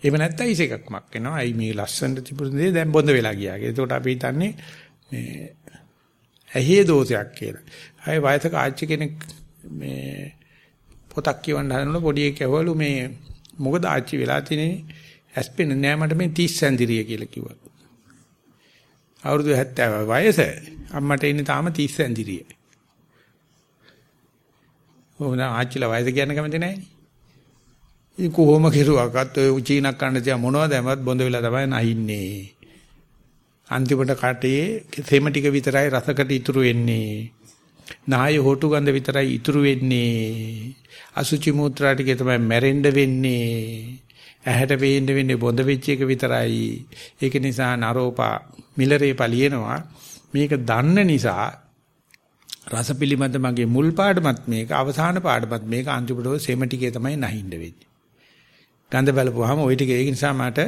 එහෙම නැත්නම් ඉස එකක්මක් වෙනවා. අයි මේ ලස්සනට තිබුණ දේ දැන් බොඳ වෙලා ගියා. ඒකට අපි හිතන්නේ මේ ඇහි දෝෂයක් කියලා. අය වයසක ආච්චි කෙනෙක් මේ පොතක් කියවන්න හදනකොට පොඩි එකෙක් ඇහවලු මේ මොකද ආච්චි වෙලා තියෙන්නේ ඇස්පෙන් නෑ මට මේ 30 සැන්දිරිය කියලා කිව්වා. අවුරුදු 70 වයස අම්මට ඉන්නේ තාම 30 සැන්දිරිය. ඕන ආච්චිලා වයස කියන්න කැමති නෑනේ. ඉතින් කොහොම කෙරුවක්වත් ඔය චීනක් කන්න තියා මොනවද දැමත් බොඳ වෙලා තමයි නැහින්නේ. අන්තිමට කටේ තෙම ටික විතරයි රසකට ඉතුරු වෙන්නේ. නාය හොටු ගඳ විතරයි ඉතුරු වෙන්නේ. අසුචි මූත්‍රා ටික තමයි මැරෙන්න වෙන්නේ. ඇහැට පේන්න වෙන්නේ බොඳ වෙච්ච එක විතරයි. ඒක නිසා නරෝපා මිලරේ පලියනවා. මේක දන්න නිසා රස පිළිබඳ මගේ මුල් පාඩමත් මේක අවසාන පාඩමත් මේක අන්තිමට සෙම ටිකේ තමයි නැහින්න වෙන්නේ. ගඳ බලපුවාම ওই ටික ඒක නිසා මට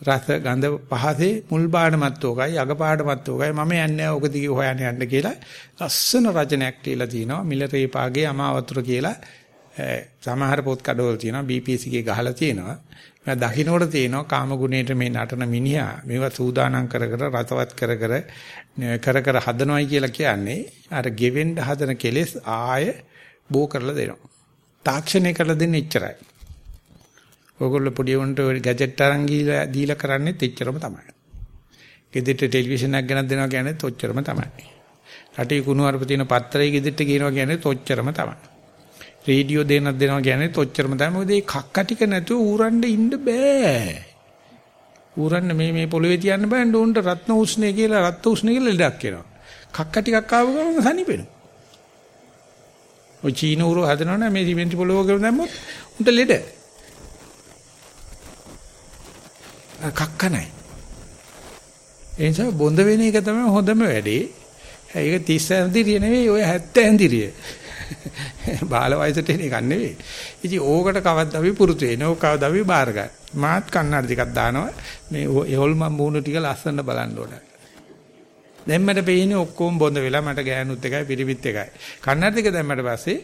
රස ගඳ පහසේ මුල් පාඩමත් ඕකයි අග පාඩමත් ඕකයි මම යන්නේ ඕක දිගේ හොයන්න යන්න කියලා ලස්සන රචනයක් කියලා තිනවා මිල රේපාගේ අමාවතුර කියලා සමහර පොත් කඩවල තියෙනවා BPC එකේ ගහලා තියෙනවා මම දකින්නකොට තියෙනවා කාම ගුණේට මේ නටන මිනිහා මේවා සූදානම් කර කර රතවත් කර කර කර කර හදනවයි කියලා කියන්නේ අර ගෙවෙන්න හදන කෙලෙස් ආය බෝ කරලා දෙනවා තාක්ෂණය කරලා දෙන්නේ එච්චරයි ඔයගොල්ලෝ පොඩි උන්ට ගැජට් අරන් ගිහලා දීලා කරන්නේත් එච්චරම තමයි. ගෙදරට ටෙලිවිෂන් එකක් ගෙනත් දෙනවා කියන්නේත් ඔච්චරම තමයි. රටේ කුණුවarp තියෙන පත්‍රය ගෙදරට ගේනවා කියන්නේත් ඔච්චරම තමයි. රේඩියෝ දෙනක් දෙනවා කියන්නේත් ඔච්චරම තමයි. මොකද මේ කක්ක ටික නැතුව ඌරන්න ඉන්න බෑ. ඌරන්න මේ මේ පොළවේ තියන්න බෑ. උන්ට රත්න උස්නේ කියලා රත් උස්නේ කියලා ලඩක් වෙනවා. කක්ක ටිකක් ආව ගමන් සනිපෙනවා. ඔය චීන ඌරෝ හදනවනේ මේ සිමෙන්ති පොළව වගේ දැම්මොත් උන්ට ලෙඩ. කක්ක නැහැ. ඒ නිසා බොඳ වෙන එක තමයි හොඳම වැඩේ. ඒක 30 ඇඳිරිය නෙවෙයි ඔය 70 ඇඳිරිය. බාල වයසට එන එකක් නෙවෙයි. ඉතින් ඕකට කවද්ද අපි පුරුදු වෙන්නේ. ඕක කවද්ද අපි බාර ගන්න. මාත් කන්නාඩි ටිකක් දානවා. මේ හොල්මන් මූණ ටික ලස්සන බලන්න ඕන. දැන් මට පේන්නේ ඔක්කොම බොඳ වෙලා මට ගෑනුත් එකයි පිරිමිත් එකයි. කන්නාඩි ටික දැම්මට පස්සේ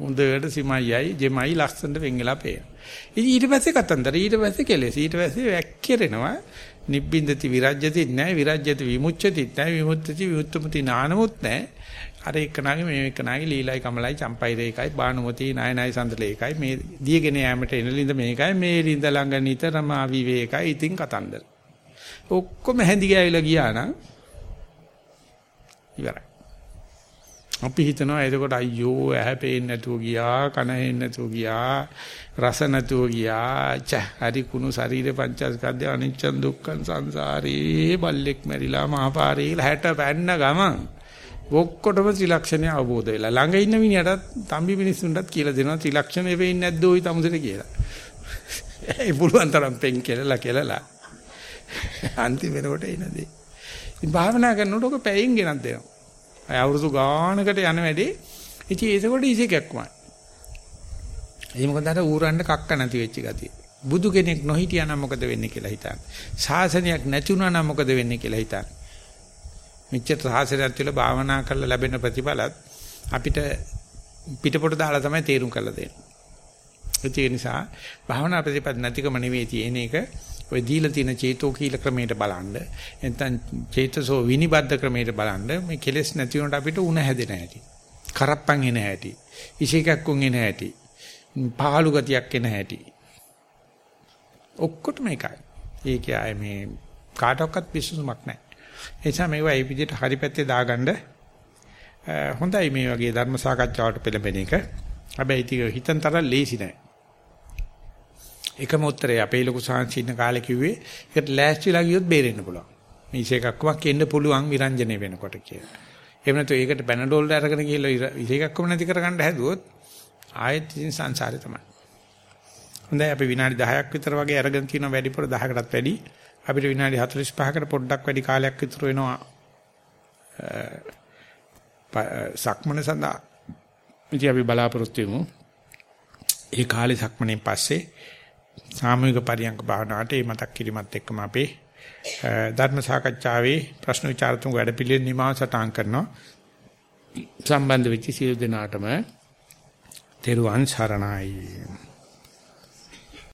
හොඳට සිමයියි ජෙමයි ලස්සනට වෙන් වෙලා පේනවා. ඉතින් ඊට පස්සේ කතන්දර ඊට පස්සේ කෙලෙස් ඊට පස්සේ වැක්කිරෙනවා නිබ්බින්දති විරජ්‍යති නැහැ විරජ්‍යති විමුච්ඡති නැහැ විමුක්ති විමුක්තමති නානමුත් නැහැ අර එකනාගේ මේ එකනාගේ ලීලයි කමලයි චම්පයි රේකයි බානුමති නායනයි සඳලේකයි මේ දියගෙන යෑමට එන ලින්ද මේකයි. මේ ලින්ද ළඟ නිතරම අවිවේකයි ඉතින් කතන්දර. ඔක්කොම හැඳි ගෑවිලා ගියා නම් ඉවරයි. අපි හිතනවා එතකොට අයියෝ ඇහැ පේන්නේ නැතුව ගියා කන හෙන්නේ නැතුව ගියා රස නැතුව ගියා. ච හරි කුණු ශරීර පංචස්කන්ධය අනිච්ච දුක්ඛං සංසාරේ බල්ලෙක් මැරිලා මහපාරේ 60 පැන්න ගමන් ඔක්කොටම ත්‍රිලක්ෂණය අවබෝධ වෙලා ළඟ ඉන්න මිනිහටත් තම්බි මිනිස්සුන්ටත් කියලා දෙනවා ත්‍රිලක්ෂණය වෙන්නේ නැද්ද ওই තමුසෙට කියලා. ඒ පුළුවන් තරම් පෙන් කියලා කියලා අන්තිම වෙනකොට එනදී ඉතින් භාවනා කරනකොට ඔක පැයෙන් ගෙනත් දෙනවා. අවුරුදු ගානකට යන වැඩේ ඉතින් ඒකකොට ඉසේකක්මයි. ඒ මොකද අර ඌරන්න කක්ක නැති වෙච්ච ගතිය. බුදු කෙනෙක් නොහිටියා නම් මොකද වෙන්නේ කියලා හිතන්න. ශාසනයක් නැති වුණා නම් මොකද වෙන්නේ කියලා හිතන්න. මෙච්චර සාසනයක් තුළ භාවනා කරලා ලැබෙන ප්‍රතිඵලත් අපිට පිටපොට දාලා තමයි තේරුම් කරලා දෙන්නේ. ඒ නිසා භාවනා ප්‍රතිපද නැතිකම නෙවෙයි තියෙන එක ඔය දීලා තියෙන චේතෝ කීල ක්‍රමයට බලන්න. නැත්නම් චේතසෝ විනිබද්ධ ක්‍රමයට බලන්න. මේ කෙලෙස් නැති වුණාට අපිට උණ හැදෙන හැටි. කරප්පන් එන හැටි. ඉෂේකක්කුන් එන හැටි. පහළු ගතියක් එන හැටි. ඔක්කොටම එකයි. ඒකයි ආයේ මේ කාටවත් විශ්වාසමක් නැහැ. ඒ නිසා මේවා මේ විදිහට හරි පැත්තේ දාගන්න හොඳයි මේ වගේ ධර්ම සාකච්ඡාවට පෙළඹෙන එක. හැබැයි ටික හිතන තරම් ලේසි නෑ. එකම උත්තරේ අපේ ලොකු සාංශින්න කාලේ කිව්වේ ඒකට ලෑස්තිලා ගියොත් බේරෙන්න පුළුවන්. මේස එකක්වත් එන්න පුළුවන් විරංජනේ වෙනකොට කියලා. එහෙම නැත්නම් ඒකට පැනඩෝල් අරගෙන ගිහලා ඉසේකක්ම නැති කරගන්න හැදුවොත් ආයෙත් ඉතින් සංසාරේ තමයි. හොඳයි අපි විනාඩි 10ක් විතර වගේ අරගෙන තියෙනවා වැඩිපුර 10කටත් වැඩි. අපිට විනාඩි 45කට පොඩ්ඩක් වැඩි කාලයක් විතර වෙනවා. සක්මන සඳහා ඉතින් අපි බලාපොරොත්තු වෙමු. ඒ කාලේ සක්මනේ පස්සේ සාමූහික පරියන්ක භාවනාවට මේ මතක් කිරීමත් එක්කම අපේ ධර්ම සාකච්ඡාවේ ප්‍රශ්න විචාරතුංග වැඩ පිළිවෙල නිමාව සටහන් කරනවා. සම්බන්ධ වෙච්ච සියලු දෙනාටම තෙරුවන් සරණයි.